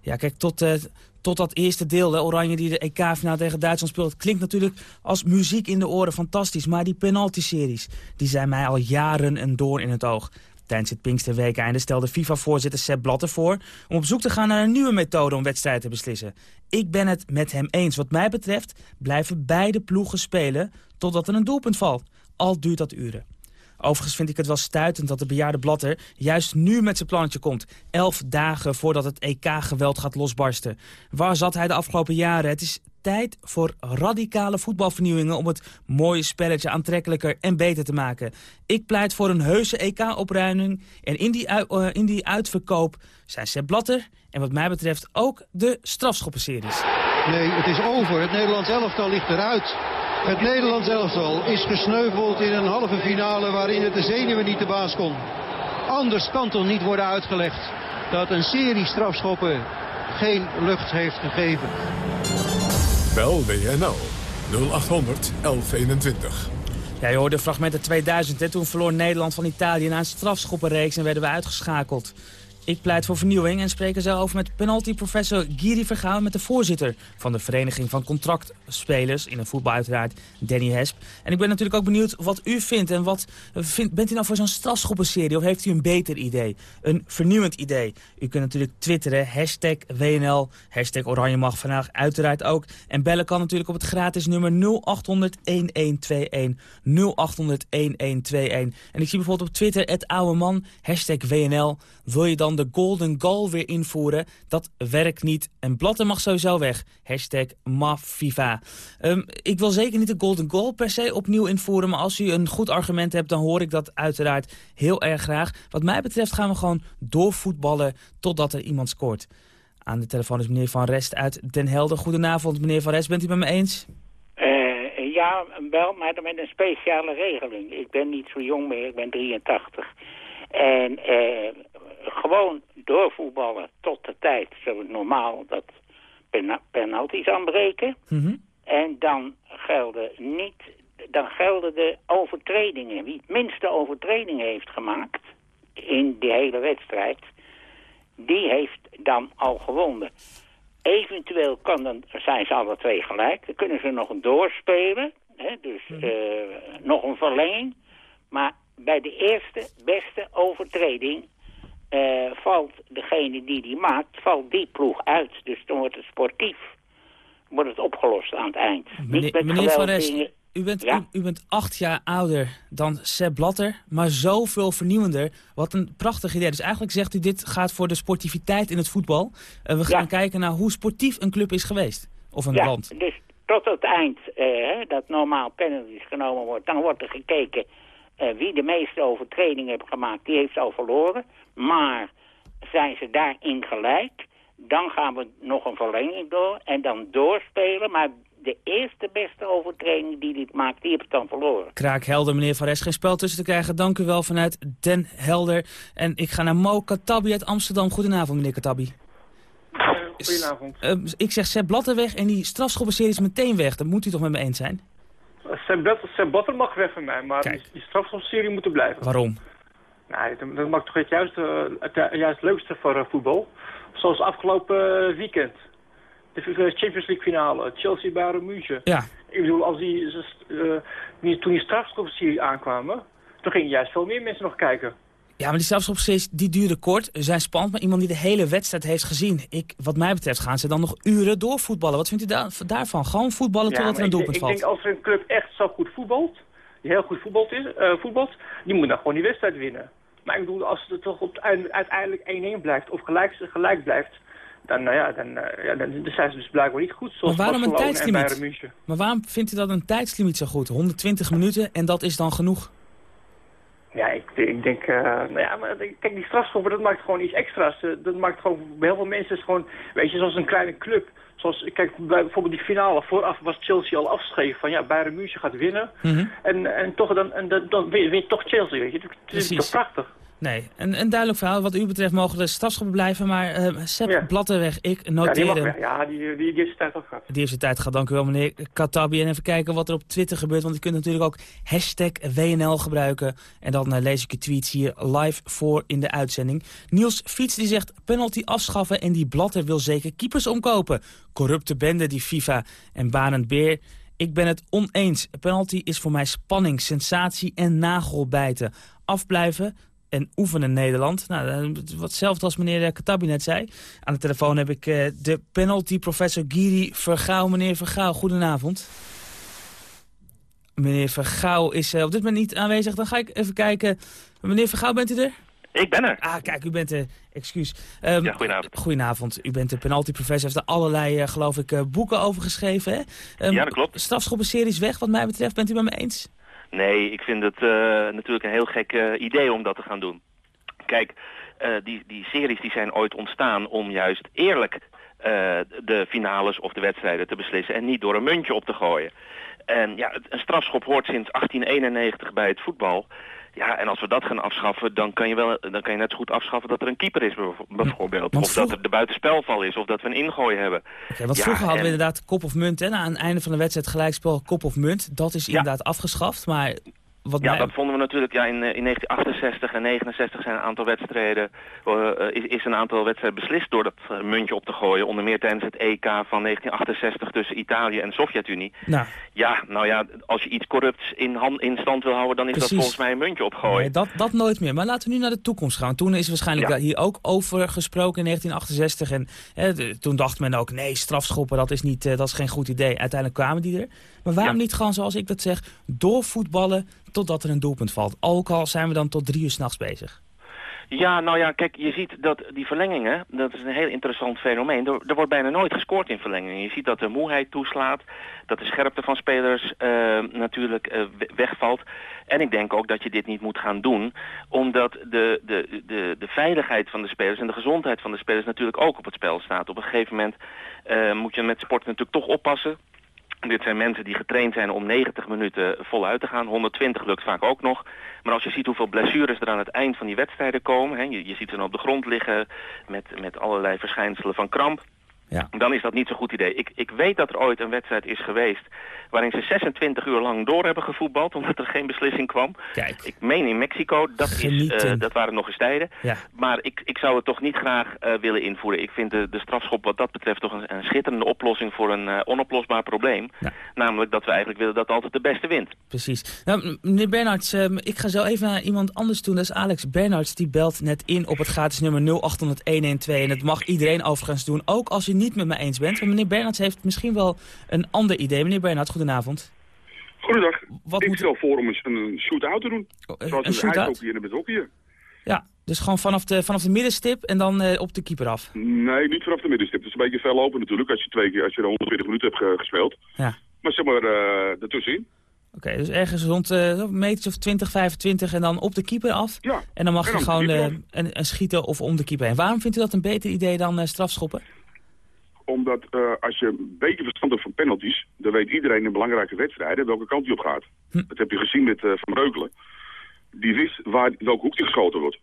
Ja, kijk, tot, uh, tot dat eerste deel, de Oranje die de EK-finale tegen Duitsland speelt... klinkt natuurlijk als muziek in de oren fantastisch. Maar die penalty-series, die zijn mij al jaren een doorn in het oog. Tijdens het Pinksterweekeinde stelde FIFA-voorzitter Sepp Blatter voor... om op zoek te gaan naar een nieuwe methode om wedstrijden te beslissen. Ik ben het met hem eens. Wat mij betreft blijven beide ploegen spelen totdat er een doelpunt valt. Al duurt dat uren. Overigens vind ik het wel stuitend dat de bejaarde Blatter juist nu met zijn plannetje komt. Elf dagen voordat het EK-geweld gaat losbarsten. Waar zat hij de afgelopen jaren? Het is tijd voor radicale voetbalvernieuwingen om het mooie spelletje aantrekkelijker en beter te maken. Ik pleit voor een heuse EK-opruiming en in die, uh, in die uitverkoop zijn Sepp Blatter en wat mij betreft ook de strafschoppenseries. Nee, het is over. Het Nederlands elftal ligt eruit. Het Nederlands elftal is gesneuveld in een halve finale waarin het de zenuwen niet te baas kon. Anders kan toch niet worden uitgelegd dat een serie strafschoppen geen lucht heeft gegeven. Bel WNL 0800 1121. Ja, je hoorde fragmenten 2000. Hè? Toen verloor Nederland van Italië na een strafschoppenreeks en werden we uitgeschakeld. Ik pleit voor vernieuwing en spreek er zo over met penalty-professor Giri Vergaan... met de voorzitter van de Vereniging van Contractspelers... in een voetbal uiteraard, Danny Hesp. En ik ben natuurlijk ook benieuwd wat u vindt. En wat vindt, bent u nou voor zo'n strafschoppenserie of heeft u een beter idee? Een vernieuwend idee? U kunt natuurlijk twitteren, hashtag WNL, hashtag Oranje vandaag uiteraard ook. En bellen kan natuurlijk op het gratis nummer 0800-1121. 0800-1121. En ik zie bijvoorbeeld op Twitter, het oude man, hashtag WNL. Wil je dan de golden goal weer invoeren. Dat werkt niet. En Blatter mag sowieso weg. Hashtag MAFIVA. Um, ik wil zeker niet de golden goal per se opnieuw invoeren. Maar als u een goed argument hebt, dan hoor ik dat uiteraard heel erg graag. Wat mij betreft gaan we gewoon doorvoetballen totdat er iemand scoort. Aan de telefoon is meneer Van Rest uit Den Helder. Goedenavond, meneer Van Rest. Bent u het met me eens? Uh, ja, wel, maar met een speciale regeling. Ik ben niet zo jong meer, ik ben 83. En uh, gewoon doorvoetballen tot de tijd, zo normaal, dat penalties aanbreken. Mm En dan gelden niet, dan gelden de overtredingen. Wie het minste overtreding heeft gemaakt in die hele wedstrijd, die heeft dan al gewonnen. Eventueel kan dan, zijn ze alle twee gelijk. Dan kunnen ze nog een doorspelen. Hè, dus uh, nog een verlenging. Maar bij de eerste beste overtreding uh, valt degene die die maakt, valt die ploeg uit. Dus dan wordt het sportief, wordt het opgelost aan het eind. Meneer, meneer Van Rest, u bent, u, u, bent acht jaar ouder dan Sepp Blatter, maar zoveel vernieuwender. Wat een prachtig idee. Dus eigenlijk zegt u, dit gaat voor de sportiviteit in het voetbal. Uh, we gaan kijken naar hoe sportief een club is geweest. Of een ja, land. dus tot het eind uh, dat normaal penalties genomen wordt, dan wordt er gekeken uh, wie de meeste overtredingen heeft gemaakt, die heeft al verloren. Maar zijn ze daarin gelijk, dan gaan we nog een verlenging door en dan doorspelen. Maar de eerste beste overtreding die dit maakt, die heeft het dan verloren. Kraakhelder, meneer Van Res. Geen spel tussen te krijgen. Dank u wel vanuit Den Helder. En ik ga naar Mo Katabi uit Amsterdam. Goedenavond, meneer Katabi. Goedenavond. Uh, ik zeg Sepp Blatter weg en die strafschoppenserie is meteen weg. Dat moet u toch met me eens zijn? Sepp Blatter mag weg van mij, maar die, die strafschoppenserie moet er blijven. Waarom? Nee, dat, maakt toch het juist, het, juist leukste voor uh, voetbal. Zoals afgelopen uh, weekend. De Champions League finale. Chelsea Bayern München. Ja. Ik bedoel, als die, die, toen die strafschopserie aankwamen... toen gingen juist veel meer mensen nog kijken. Ja, maar die strafschopseries die duren kort, zijn spannend. Maar iemand die de hele wedstrijd heeft gezien. Ik, wat mij betreft gaan ze dan nog uren doorvoetballen. Wat vindt u daar, daarvan? Gewoon voetballen Ja, totdat er een ik, doelpunt ik valt. denk als er een club echt zo goed voetbalt, die heel goed voetbalt, is, eh, voetbalt, die moet dan gewoon die wedstrijd winnen. Maar ik bedoel, als het toch op het uiteindelijk 1-1 blijft of gelijk, gelijk blijft, dan, nou ja, dan, eh, ja, dan, dan zijn ze dus blijkbaar niet goed. Maar Zoals waarom een tijdslimiet? Maar waarom vindt u dat een tijdslimiet zo goed? 120 minuten en dat is dan genoeg? Ja, ik, ik denk, eh, nou ja, maar kijk, die strafschoppen, dat maakt gewoon iets extra's. Eh, dat maakt gewoon, bij heel veel mensen is gewoon, weet je, zoals een kleine club. Zoals, kijk, bij bijvoorbeeld die finale, vooraf was Chelsea al afgeschreven van, ja, Bayern München gaat winnen. En, en toch, dan, en dan, dan toch Chelsea, weet je. Het is toch prachtig. Nee, een, een duidelijk verhaal. Wat u betreft mogen de strafschoppen blijven. Maar eh Sepp ik Ja, die noteer hem. weg. Ja, die, die, die heeft zijn tijd ook gehad. Die heeft zijn tijd gehad. Dank u wel, meneer Katabi. En even kijken wat er op Twitter gebeurt. Want u kunt natuurlijk ook hashtag WNL gebruiken. En dan eh, lees ik uw tweets hier live voor in de uitzending. Niels Fiets die zegt penalty afschaffen en die Blatter wil zeker keepers omkopen. Corrupte bende die FIFA en Barend Beer. Ik ben het oneens. Penalty is voor mij spanning, sensatie en nagelbijten. Afblijven en oefenen Nederland. Nou, wat hetzelfde als meneer eh, Katabi net zei. Aan de telefoon heb ik eh, de penalty professor Giri Vergouw. Meneer Vergouw, goedenavond. Meneer Vergouw is eh, op dit moment niet aanwezig. Dan ga ik even kijken. Meneer Vergouw, bent u er? Ik ben er. Ah, kijk, u bent er. Excuus. Ehm, Ja, goedenavond. Goedenavond. U bent de penalty professor. Heeft er allerlei, geloof ik, boeken over geschreven, hè? Ehm, Ja, dat klopt. Strafschoppenseries weg, wat mij betreft. Bent u met me eens? Nee, ik vind het eh, natuurlijk een heel gek eh, idee om dat te gaan doen. Kijk, eh, die, die series die zijn ooit ontstaan om juist eerlijk de finales of de wedstrijden te beslissen en niet door een muntje op te gooien. En ja, een strafschop hoort sinds 1891 bij het voetbal. Ja, en als we dat gaan afschaffen, dan kan je, wel, dan kan je net zo goed afschaffen dat er een keeper is bijv- bijvoorbeeld. Of dat er de buitenspelval is, of dat we een ingooi hebben. Oké, want Ja, vroeger hadden we inderdaad kop of munt. Hè? Na aan het einde van de wedstrijd gelijkspel kop of munt. Dat is inderdaad afgeschaft. Maar wat Ja, mij... dat vonden we natuurlijk. Ja, in, eh, in 1968 en 69 zijn een aantal wedstrijden, eh, eh, is, is een aantal wedstrijden beslist door dat muntje op te gooien. Onder meer tijdens het EK van 1968 tussen Italië en de Sovjet-Unie. Nou, Ja, nou ja, als je iets corrupts in, hand, in stand wil houden, dan is Precies. dat volgens mij een muntje opgooien. nee, dat, dat nooit meer. Maar laten we nu naar de toekomst gaan. Toen is waarschijnlijk Ja. hier ook over gesproken in 1968. En hè, toen dacht men ook, nee, strafschoppen, dat is, niet, dat is geen goed idee. Uiteindelijk kwamen die er. Maar waarom niet gewoon, zoals ik dat zeg, doorvoetballen totdat er een doelpunt valt? Ook al zijn we dan tot drie uur s'nachts bezig. Ja, nou ja, kijk, je ziet dat die verlengingen, dat is een heel interessant fenomeen. Er, er wordt bijna nooit gescoord in verlengingen. Je ziet dat de moeheid toeslaat, dat de scherpte van spelers eh, natuurlijk eh, we- wegvalt. En ik denk ook dat je dit niet moet gaan doen, omdat de, de, de, de veiligheid van de spelers en de gezondheid van de spelers natuurlijk ook op het spel staat. Op een gegeven moment eh, moet je met sport natuurlijk toch oppassen. Dit zijn mensen die getraind zijn om 90 minuten voluit te gaan. 120 lukt vaak ook nog. Maar als je ziet hoeveel blessures er aan het eind van die wedstrijden komen... Hè, je, je ziet ze dan op de grond liggen met, met allerlei verschijnselen van kramp... Ja. dan is dat niet zo'n goed idee. Ik, ik weet dat er ooit een wedstrijd is geweest... waarin ze 26 uur lang door hebben gevoetbald... omdat er geen beslissing kwam. Kijk. Ik meen in Mexico, dat, is, eh, dat waren nog eens tijden. Ja. Maar ik, ik zou het toch niet graag eh, willen invoeren. Ik vind de, de strafschop wat dat betreft toch een, een schitterende oplossing... voor een eh, onoplosbaar probleem. Namelijk dat we eigenlijk willen dat altijd de beste wint. Precies. Nou, meneer Bernards, ehm, ik ga zo even naar iemand anders toe. Dat is Alex Bernards. Die belt net in op het gratis nummer 0800 112. En dat mag iedereen overigens doen, ook als je niet met me eens bent. Maar meneer Bernards heeft misschien wel een ander idee. Meneer Bernards, goedenavond. Goedendag. Wat ik moet- stel voor om een, een shoot-out te doen. een Zoals we shoot-out? en met hockey. Ja, dus gewoon vanaf de, vanaf de middenstip en dan eh, op de keeper af. Nee, niet vanaf de middenstip. Het is een beetje lopen natuurlijk als je twee keer als je er 120 minuten hebt ge- gespeeld. Ja. Maar zeg maar uh, ertussenin. Oké, dus ergens rond eh een meter of 20, 25 en dan op de keeper af. Ja. En dan mag En je gewoon eh, een, een schieten of om de keeper heen. Waarom vindt u dat een beter idee dan eh, strafschoppen? Omdat eh, als je een beetje verstand hebt van penalties, dan weet iedereen in belangrijke wedstrijden welke kant hij op gaat. Hm. Dat heb je gezien met eh, Van Breukelen. Die wist waar, welke hoek die geschoten wordt.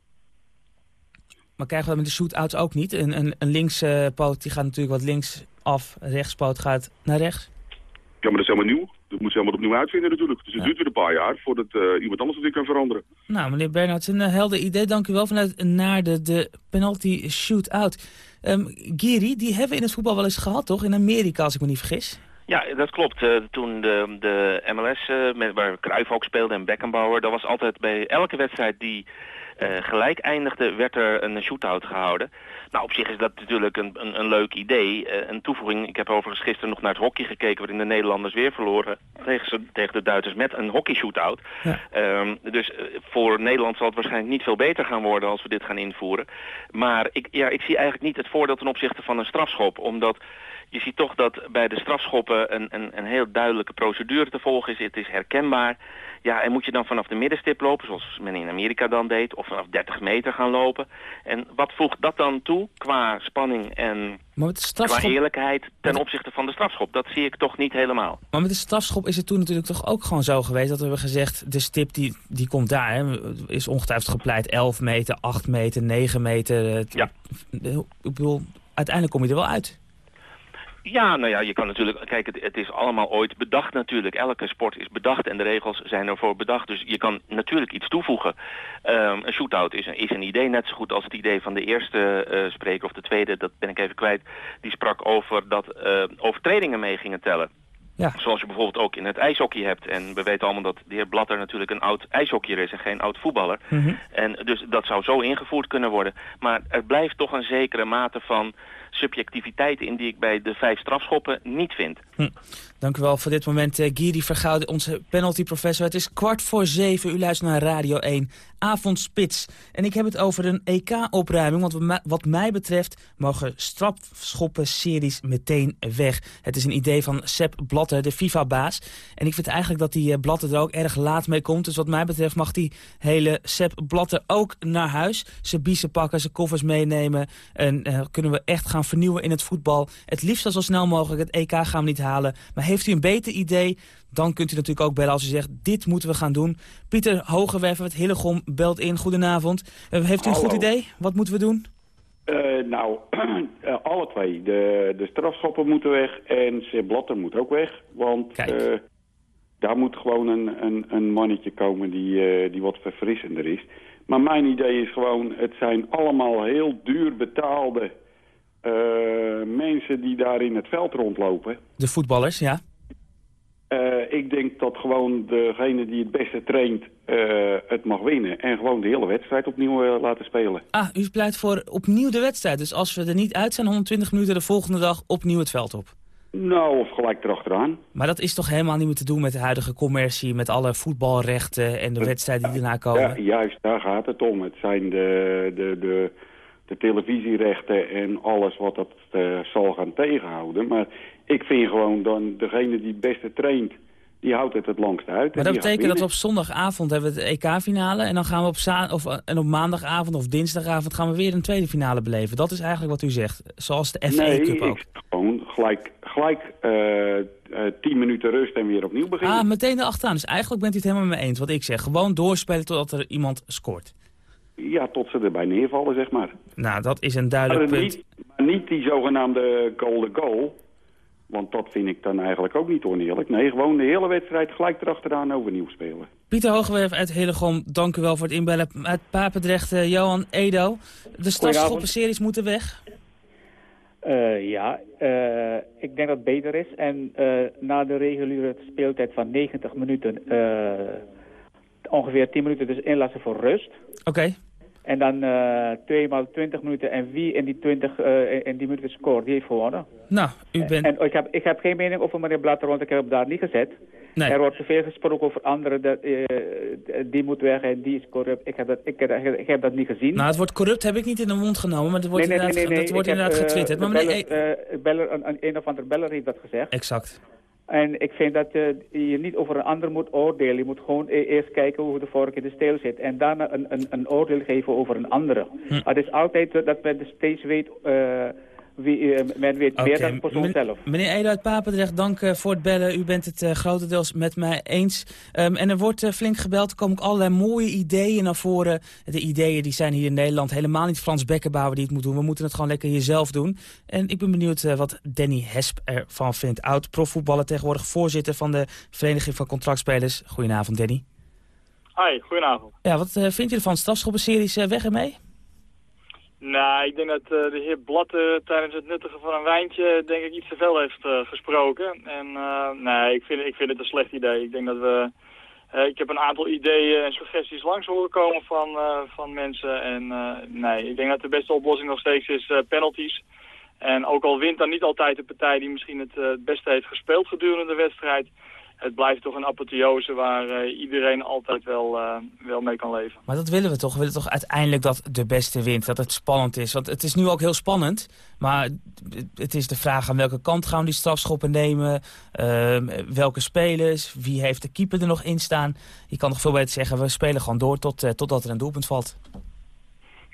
Maar krijgen we dat met de shootouts ook niet? Een, een, een linkspoot die gaat natuurlijk wat links af, rechtspoot gaat naar rechts. Ja, maar dat is helemaal nieuw. Dat moet ze helemaal opnieuw uitvinden natuurlijk. Dus het duurt weer een paar jaar voordat eh, iemand anders het weer kan veranderen. Nou, meneer Bernhardt, een eh, helder idee. Dank u wel vanuit naar de, de penalty shootout. Ehm Giri, die hebben we in het voetbal wel eens gehad, toch? In Amerika, als ik me niet vergis. Ja, dat klopt. Eh, toen de, de MLS, eh, met, waar Cruijff ook speelde en Beckenbauer, dat was altijd bij elke wedstrijd die gelijk eindigde, werd er een shootout gehouden. Nou, op zich is dat natuurlijk een, een, een leuk idee. een toevoeging, ik heb overigens gisteren nog naar het hockey gekeken... waarin de Nederlanders weer verloren tegen, tegen de Duitsers met een hockey shootout. Ja. Ehm, dus voor Nederland zal het waarschijnlijk niet veel beter gaan worden als we dit gaan invoeren. Maar ik, ja, ik zie eigenlijk niet het voordeel ten opzichte van een strafschop, omdat je ziet toch dat bij de strafschoppen een, een, een heel duidelijke procedure te volgen is. Het is herkenbaar. Ja, en moet je dan vanaf de middenstip lopen, zoals men in Amerika dan deed, of vanaf 30 meter gaan lopen. En wat voegt dat dan toe qua spanning en strafschop... qua eerlijkheid ten opzichte van de strafschop? Dat zie ik toch niet helemaal. Maar met de strafschop is het toen natuurlijk toch ook gewoon zo geweest dat we hebben gezegd, de stip die, die komt daar, hè, is ongetwijfeld gepleit 11 meter, 8 meter, 9 meter. Ja. Ik bedoel, uiteindelijk kom je er wel uit. Ja, nou ja, je kan natuurlijk... Kijk, het, het, is allemaal ooit bedacht natuurlijk. Elke sport is bedacht en de regels zijn ervoor bedacht. Dus je kan natuurlijk iets toevoegen. Um, een shootout is een, is een idee net zo goed als het idee van de eerste uh, spreker... of de tweede, dat ben ik even kwijt. Die sprak over dat uh, overtredingen mee gingen tellen. Ja. Zoals je bijvoorbeeld ook in het ijshockey hebt. En we weten allemaal dat de heer Blatter natuurlijk een oud ijshockeyer is en geen oud voetballer. Mm En dus dat zou zo ingevoerd kunnen worden. Maar er blijft toch een zekere mate van subjectiviteit in die ik bij de vijf strafschoppen niet vind. Hm. Dank u wel voor dit moment, uh, Giri Vergouden, onze penalty professor. Het is kwart voor zeven, u luistert naar Radio 1, Avondspits. En ik heb het over een EK-opruiming, want wat mij betreft mogen strafschoppen-series meteen weg. Het is een idee van Sepp Blatter, de FIFA-baas. En ik vind eigenlijk dat die uh, Blatter er ook erg laat mee komt. Dus wat mij betreft mag die hele Sepp Blatter ook naar huis. Zijn biezen pakken, zijn koffers meenemen. En uh, kunnen we echt gaan vernieuwen in het voetbal. Het liefst zo snel mogelijk. Het EK gaan we niet halen. Maar heeft u een beter idee, dan kunt u natuurlijk ook bellen als u zegt... dit moeten we gaan doen. Pieter Hogewerf uit Hillegom belt in. Goedenavond. Uh, heeft u een goed idee? Wat moeten we doen? Uh, nou, uh, *clears throat* alle twee. De, de strafschoppen moeten weg en Sepp Blatter moet ook weg. Want daar moet gewoon een, een, een mannetje komen die, die wat verfrissender is. Maar mijn idee is gewoon, het zijn allemaal heel duur betaalde mensen die daar in het veld rondlopen. De voetballers, ja. Uh, ik denk dat gewoon degene die het beste traint uh, het mag winnen. En gewoon de hele wedstrijd opnieuw uh, laten spelen. Ah, u pleit voor opnieuw de wedstrijd. Dus als we er niet uit zijn 120 minuten de volgende dag opnieuw het veld op. Nou, of gelijk erachteraan. Maar dat is toch helemaal niet meer te doen met de huidige commercie... met alle voetbalrechten en de wedstrijden die erna komen? Ja, juist, daar gaat het om. Het zijn de, de, de, de televisierechten en alles wat dat uh, zal gaan tegenhouden. Maar ik vind gewoon dan degene die het beste traint, die houdt het het langst uit. Maar dat betekent dat we op zondagavond hebben we de EK-finale... en dan gaan we op, of, en op maandagavond of dinsdagavond gaan we weer een tweede finale beleven. Dat is eigenlijk wat u zegt, zoals de FA Cup ook. Nee, gewoon gelijk, gelijk uh, uh, tien minuten rust en weer opnieuw beginnen. Ah, meteen erachteraan. Dus eigenlijk bent u het helemaal met me eens wat ik zeg. Gewoon doorspelen totdat er iemand scoort. Ja, tot ze erbij neervallen, zeg maar. Nou, dat is een duidelijk maar punt. Niet, maar niet die zogenaamde golden goal. Want dat vind ik dan eigenlijk ook niet oneerlijk. Nee, gewoon de hele wedstrijd gelijk erachteraan overnieuw spelen. Pieter Hoogwerf uit Hillegom, dank u wel voor het inbellen. Uit Papendrecht, uh, Johan Edo. De strafschoppenseries moeten weg? Uh, ja, uh, ik denk dat het beter is. En na de reguliere speeltijd van 90 minuten... ongeveer 10 minuten dus inlassen voor rust. Oké. En dan uh, 2 maal 20 minuten. En wie in die 20 uh, in die minuten scoort, die heeft gewonnen. Nou, u bent... En, ik, heb, ik heb geen mening over meneer Blatter, want ik heb hem daar niet gezet. Nee. Er wordt zoveel gesproken over anderen, dat, uh, die moet weg en die is corrupt. Ik heb, dat, ik, ik, heb dat niet gezien. Nou, het woord corrupt heb ik niet in de mond genomen, maar het wordt nee, nee, inderdaad, nee, nee, dat wordt inderdaad heb, getwitterd. Maar meneer... Beller, beller, een, een of ander beller heeft dat gezegd. Exact. En ik vind dat uh, je niet over een ander moet oordelen. Je moet gewoon e eerst kijken hoe de vork in de steel zit. En daarna een, een, een oordeel geven over een andere. Hm. Het is altijd dat men dus steeds weet... Uh, wie, uh, men weet okay. meer dan de persoon zelf. Meneer Eduard Papendrecht, dank uh, voor het bellen. U bent het uh, grotendeels met mij eens. Um, en er wordt flink gebeld. Er komen ook allerlei mooie ideeën naar voren. De ideeën die zijn hier in Nederland helemaal niet Frans Bekkenbouwer die het moet doen. We moeten het gewoon lekker hier zelf doen. En ik ben benieuwd wat Danny Hesp ervan vindt. Oud profvoetballer, tegenwoordig voorzitter van de Vereniging van Contractspelers. Goedenavond, Danny. Hi, goedenavond. Ja, wat vind je ervan? Strafschoppenseries weg ermee? Nou, ik denk dat uh, de heer Blatte tijdens het nuttigen van een wijntje denk ik iets te veel heeft uh, gesproken. En nee, ik vind, ik vind het een slecht idee. Ik denk dat we Eh, ik heb een aantal ideeën en suggesties langs horen komen van, van mensen. En nee, ik denk dat de beste oplossing nog steeds is penalties. En ook al wint dan niet altijd de partij die misschien het, het beste heeft gespeeld gedurende de wedstrijd het blijft toch een apotheose waar uh, iedereen altijd wel, uh, wel mee kan leven. Maar dat willen we toch? We willen toch uiteindelijk dat de beste wint, dat het spannend is. Want het is nu ook heel spannend, maar het is de vraag aan welke kant gaan we die strafschoppen nemen. Uh, welke spelers, wie heeft de keeper er nog in staan. Je kan nog veel beter zeggen, we spelen gewoon door tot, uh, totdat er een doelpunt valt.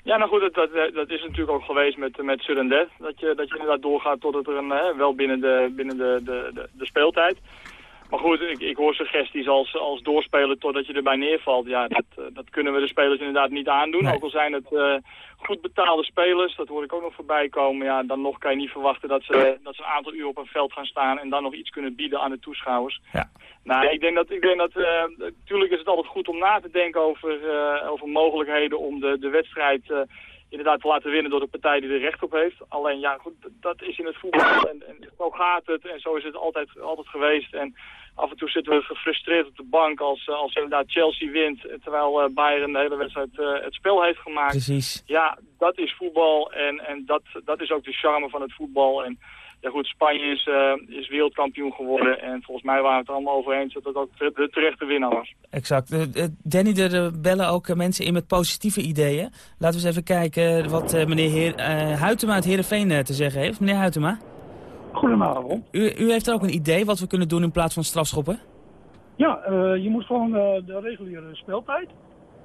Ja, nou goed, dat, dat, dat, is natuurlijk ook geweest met, met Sudden Death. Dat je, dat je inderdaad doorgaat totdat er een, wel binnen de, binnen de, de, de, de speeltijd. Maar goed, ik, ik hoor suggesties als, als doorspelen totdat je erbij neervalt. Ja, dat, eh, dat kunnen we de spelers inderdaad niet aandoen. Ook al zijn het uh, goed betaalde spelers, dat hoor ik ook nog voorbij komen. Ja, dan nog kan je niet verwachten dat ze, dat ze een aantal uur op een veld gaan staan en dan nog iets kunnen bieden aan de toeschouwers. Ja. Nou, ik denk dat, ik denk dat uh, natuurlijk is het altijd goed om na te denken over, uh, over mogelijkheden om de, de wedstrijd inderdaad te laten winnen door de partij die er recht op heeft. Alleen ja, goed, dat is in het voetbal en, en zo gaat het en zo is het altijd, altijd geweest. En af en toe zitten we gefrustreerd op de bank als, eh, als inderdaad Chelsea wint. Terwijl uh, Bayern de hele wedstrijd uh, het spel heeft gemaakt. Precies. Ja, dat is voetbal en, en dat, dat is ook de charme van het voetbal. En ja goed, Spanje is, uh, is wereldkampioen geworden. En volgens mij waren we het allemaal over eens dat dat ook de terechte winnaar was. Exact. Uh, Danny, er bellen ook mensen in met positieve ideeën. Laten we eens even kijken wat meneer Heer, Huytema uit Heerenveen te zeggen heeft. Meneer Huytema. Goedenavond. U, u heeft er ook een idee wat we kunnen doen in plaats van strafschoppen? Ja, uh, je moet gewoon uh, de reguliere speeltijd.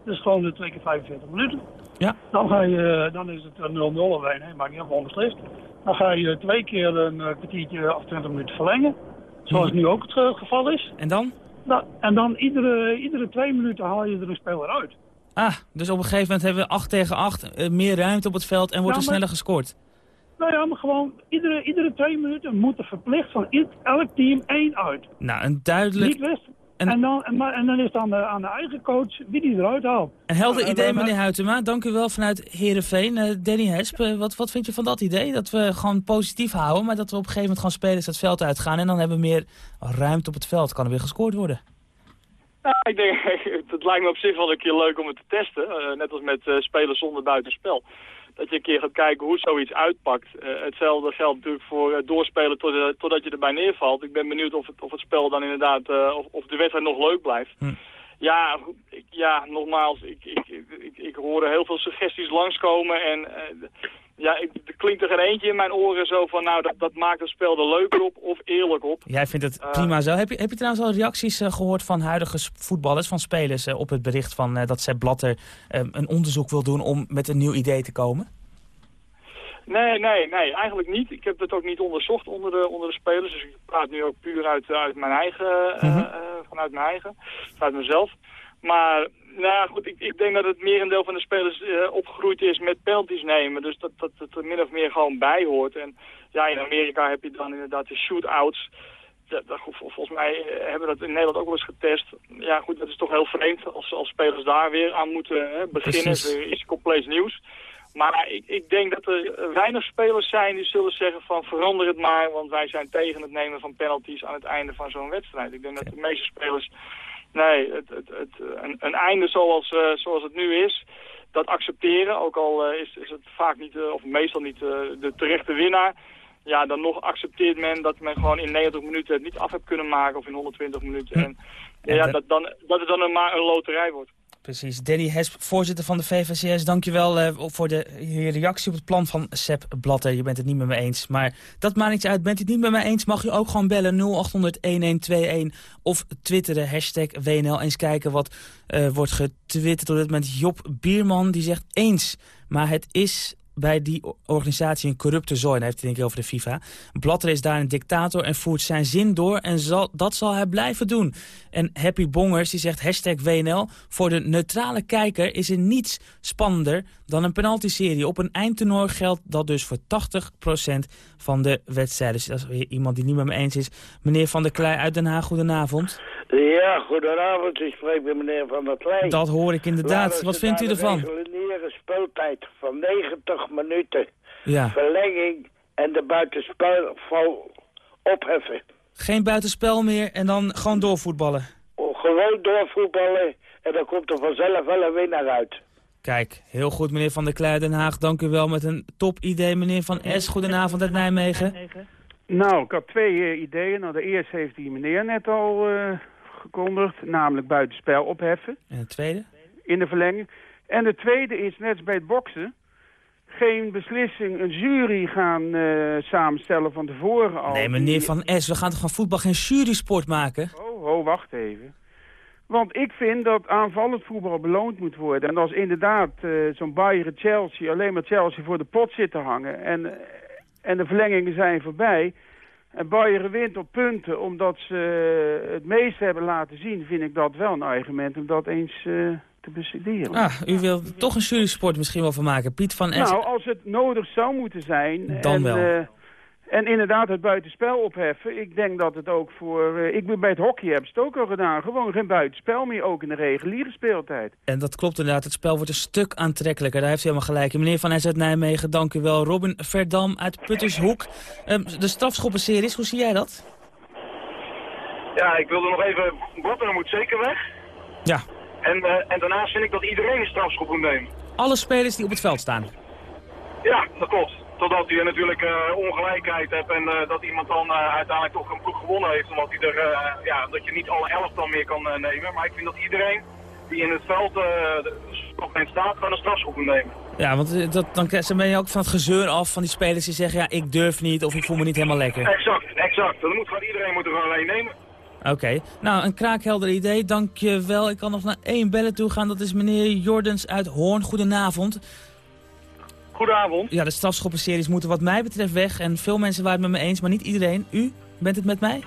Dus gewoon de twee keer 45 minuten. Ja. Dan, ga je, dan is het 0-0 alleen, hè. maakt niet gewoon beslist. Dan ga je twee keer een kwartiertje of 20 minuten verlengen. Zoals hmm. nu ook het geval is. En dan? Nou, en dan iedere, iedere twee minuten haal je er een speler uit. Ah, dus op een gegeven moment hebben we 8 tegen 8, meer ruimte op het veld en wordt er sneller gescoord. Nou ja, maar gewoon iedere, iedere twee minuten moet er verplicht van elk team één uit. Nou, een duidelijk... Niet En, en, dan, en, en, dan is het aan de, aan de eigen coach wie die eruit haalt. Een helder nou, idee, meneer Huytema. Dank u wel vanuit Heerenveen. Uh, Danny Hesp, uh, wat, wat vind je van dat idee? Dat we gewoon positief houden, maar dat we op een gegeven moment gewoon spelers het veld uitgaan... en dan hebben we meer ruimte op het veld. Kan er weer gescoord worden. Nou, ik denk, *laughs* het lijkt me op zich wel een keer leuk om het te testen. Uh, net als met spelers zonder buitenspel dat je een keer gaat kijken hoe zoiets uitpakt. Uh, hetzelfde geldt natuurlijk voor uh, doorspelen tot, uh, totdat je erbij neervalt. Ik ben benieuwd of het, of het spel dan inderdaad, of, of de wedstrijd nog leuk blijft. Hm. Ja, ik, ja, nogmaals, ik, ik, ik, ik, hoor heel veel suggesties langskomen en ja, ik, er klinkt er geen eentje in mijn oren zo van, nou, dat, dat maakt het spel er leuker op of eerlijk op. Jij vindt het prima zo. Heb je, heb je trouwens al reacties gehoord van huidige voetballers, van spelers, op het bericht van dat Sepp Blatter een onderzoek wil doen om met een nieuw idee te komen? Nee, nee, nee, eigenlijk niet. Ik heb het ook niet onderzocht onder de, onder de spelers. Dus ik praat nu ook puur uit, uit mijn eigen, -hmm. vanuit mijn eigen, vanuit mezelf. Maar nou goed, ik, ik denk dat het merendeel van de spelers uh, opgegroeid is met penalties nemen. Dus dat, dat het er min of meer gewoon bij hoort. En ja, in Amerika heb je dan inderdaad de shootouts. Dat, dat, volgens mij hebben we dat in Nederland ook wel eens getest. Ja goed, dat is toch heel vreemd als, als spelers daar weer aan moeten hè, beginnen. Precies. Er is compleet nieuws. Maar ik, ik, denk dat er weinig spelers zijn die zullen zeggen van verander het maar, want wij zijn tegen het nemen van penalties aan het einde van zo'n wedstrijd. Ik denk dat de meeste spelers, nee, het, het, het, een, een einde zoals, uh, zoals het nu is, dat accepteren. Ook al uh, is, is het vaak niet, uh, of meestal niet de terechte winnaar. Ja, dan nog accepteert men dat men gewoon in 90 minuten het niet af heeft kunnen maken of in 120 minuten. En, ja, dat, dan, dat het dan een, maar een loterij wordt. Precies. Danny Hesp, voorzitter van de VVCS. Dankjewel uh, voor de reactie op het plan van Sepp Blatter. Je bent het niet met me eens. Maar dat maakt niet uit. Bent u het niet met me eens, mag u ook gewoon bellen 0800-1121. Of twitteren, hashtag WNL. Eens kijken wat uh, wordt getwitterd door dit moment. Job Bierman, die zegt eens. Maar het is bij die organisatie een corrupte zooi. Dan heeft hij denk ik over de FIFA. Blatter is daar een dictator en voert zijn zin door. En zal, dat zal hij blijven doen. En Happy Bongers die zegt hashtag WNL. Voor de neutrale kijker is er niets spannender dan een penalty-serie. Op een eindtoernooi geldt dat dus voor 80% van de wedstrijden. Dus dat is weer iemand die niet met me eens is. Meneer Van der Klei uit Den Haag, goedenavond. Ja, goedenavond. Ik spreek met meneer Van der Klei. Dat hoor ik inderdaad. Wat vindt u ervan? Een speeltijd van 90 minuten. Ja. Verlenging en de buitenspel opheffen. Geen buitenspel meer en dan gewoon doorvoetballen? Oh, Gewoon doorvoetballen en dan komt er vanzelf wel een winnaar uit. Kijk, heel goed meneer Van der Klei Den Haag. Dank u wel met een top idee. Meneer Van S, goedenavond uit Nijmegen. Nou, ik had twee eh, ideeën. Nou, de eerste heeft die meneer net al uh, gekondigd, namelijk buitenspel opheffen. En de tweede? In de verlenging. En de tweede is, net als bij het boksen, geen beslissing, een jury gaan uh, samenstellen van tevoren al. Nee, meneer Van S, we gaan toch van voetbal geen jurysport maken? Oh, oh, wacht even. Want ik vind dat aanvallend voetbal beloond moet worden. En als inderdaad uh, zo'n Bayern-Chelsea alleen maar Chelsea voor de pot zit te hangen... en, en de verlengingen zijn voorbij... en Bayern wint op punten omdat ze het meeste hebben laten zien... vind ik dat wel een argument om dat eens... Te bestuderen. Ah, u wilt toch een jurysport misschien wel van maken. Piet van S. Nou, als het nodig zou moeten zijn... Dan en, wel. Uh, en inderdaad het buitenspel opheffen. Ik denk dat het ook voor... Uh, ik ben bij het hockey hebben ze het ook al gedaan. Gewoon geen buitenspel meer, ook in de reguliere speeltijd. En dat klopt inderdaad. Het spel wordt een stuk aantrekkelijker. Daar heeft u helemaal gelijk. Meneer Van S uit Nijmegen, dank u wel. Robin Verdam uit Puttershoek. Um, de strafschoppenseries, hoe zie jij dat? Ja, ik wilde nog even... Botten moet zeker weg. Ja. En, uh, en daarnaast vind ik dat iedereen een strafschop moet nemen. Alle spelers die op het veld staan? Ja, dat klopt. Totdat je natuurlijk uh, ongelijkheid hebt en uh, dat iemand dan uiteindelijk toch een ploeg gewonnen heeft. Omdat hij er, ja, dat je niet alle elf dan meer kan nemen. Maar ik vind dat iedereen die in het veld nog in staat gewoon een strafschop moet nemen. Ja, want dat, dan ben je ook van het gezeur af van die spelers die zeggen ja, ik durf niet of ik voel me niet helemaal lekker. Exact, exact. Dan moet gewoon iedereen moet er gewoon alleen nemen. Oké, okay. nou een kraakhelder idee, dank je wel. Ik kan nog naar één bellen toe gaan, dat is meneer Jordens uit Hoorn. Goedenavond. Goedenavond. Ja, de strafschoppenseries moeten wat mij betreft weg. En veel mensen waren het met me eens, maar niet iedereen. U, bent het met mij?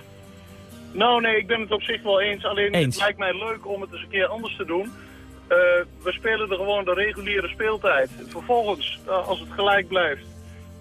Nou, nee, ik ben het op zich wel eens. Alleen eens. het lijkt mij leuk om het eens een keer anders te doen. Uh, we spelen er gewoon de reguliere speeltijd. Vervolgens, uh, als het gelijk blijft,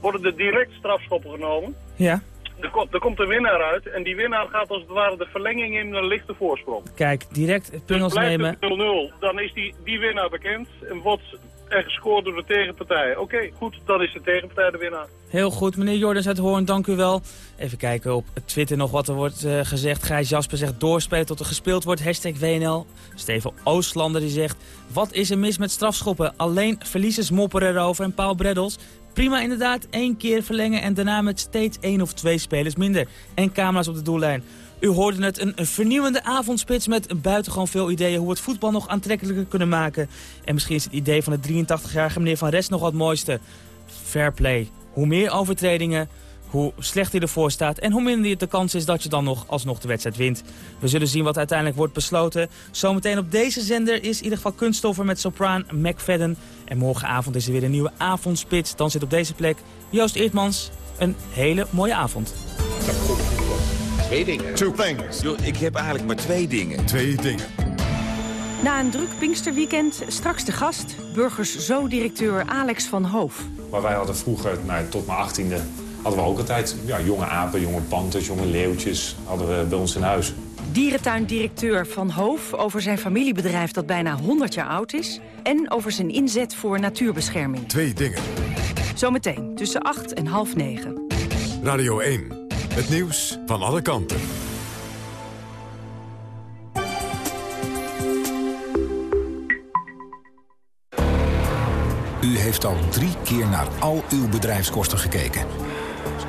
worden er direct strafschoppen genomen. Ja. Er, komt, er komt een winnaar uit en die winnaar gaat als het ware de verlenging in een lichte voorsprong. Kijk, direct punnels dus nemen. 0-0, dan is die, die winnaar bekend en wordt er gescoord door de tegenpartij. Oké, okay, goed, dan is de tegenpartij de winnaar. Heel goed, meneer Jordans uit Hoorn, dank u wel. Even kijken op Twitter nog wat er wordt uh, gezegd. Gijs Jasper zegt doorspelen tot er gespeeld wordt. Hashtag WNL. Steven Oostlander die zegt... Wat is er mis met strafschoppen? Alleen verliezers mopperen erover. En Paul Breddels... Prima inderdaad, één keer verlengen en daarna met steeds één of twee spelers minder. En camera's op de doellijn. U hoorde het, een vernieuwende avondspits met buitengewoon veel ideeën... hoe we het voetbal nog aantrekkelijker kunnen maken. En misschien is het idee van de 83-jarige meneer Van Rest nog wat mooiste. Fair play. Hoe meer overtredingen, hoe slechter je ervoor staat... en hoe minder de kans is dat je dan nog alsnog de wedstrijd wint. We zullen zien wat uiteindelijk wordt besloten. Zometeen op deze zender is in ieder geval kunststoffer met sopraan McFadden. En morgenavond is er weer een nieuwe avondspits. Dan zit op deze plek Joost Eertmans. Een hele mooie avond. Twee dingen. Two things. Yo, ik heb eigenlijk maar twee dingen. Twee dingen. Na een druk Pinksterweekend straks de gast, Burgers Zo-directeur Alex van Hoof. Maar wij hadden vroeger, nou, tot mijn achttiende, hadden we ook altijd ja, jonge apen, jonge panters, jonge leeuwtjes hadden we bij ons in huis. Dierentuindirecteur Van Hoof over zijn familiebedrijf dat bijna 100 jaar oud is... en over zijn inzet voor natuurbescherming. Twee dingen. Zometeen tussen 8 en half 9. Radio 1. Het nieuws van alle kanten. U heeft al drie keer naar al uw bedrijfskosten gekeken.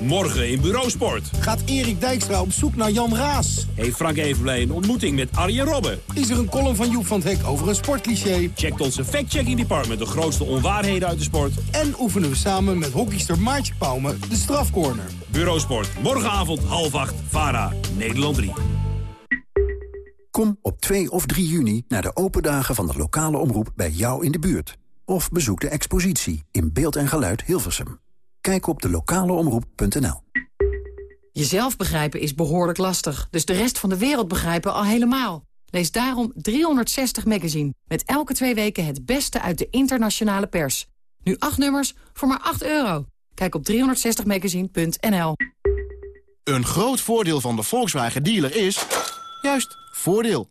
Morgen in Bureausport. Gaat Erik Dijkstra op zoek naar Jan Raas? Heeft Frank Evenblij een ontmoeting met Arjen Robben? Is er een column van Joep van het Hek over een sportcliché? Checkt onze fact-checking department de grootste onwaarheden uit de sport? En oefenen we samen met hockeyster Maartje Pauwme de strafcorner. Bureausport, morgenavond half acht, VARA, Nederland 3. Kom op 2 of 3 juni naar de open dagen van de lokale omroep bij jou in de buurt. Of bezoek de expositie in beeld en geluid Hilversum. Kijk op de lokaleomroep.nl. Jezelf begrijpen is behoorlijk lastig, dus de rest van de wereld begrijpen al helemaal. Lees daarom 360 Magazine, met elke twee weken het beste uit de internationale pers. Nu acht nummers voor maar 8 euro. Kijk op 360magazine.nl. Een groot voordeel van de Volkswagen dealer is... juist, voordeel.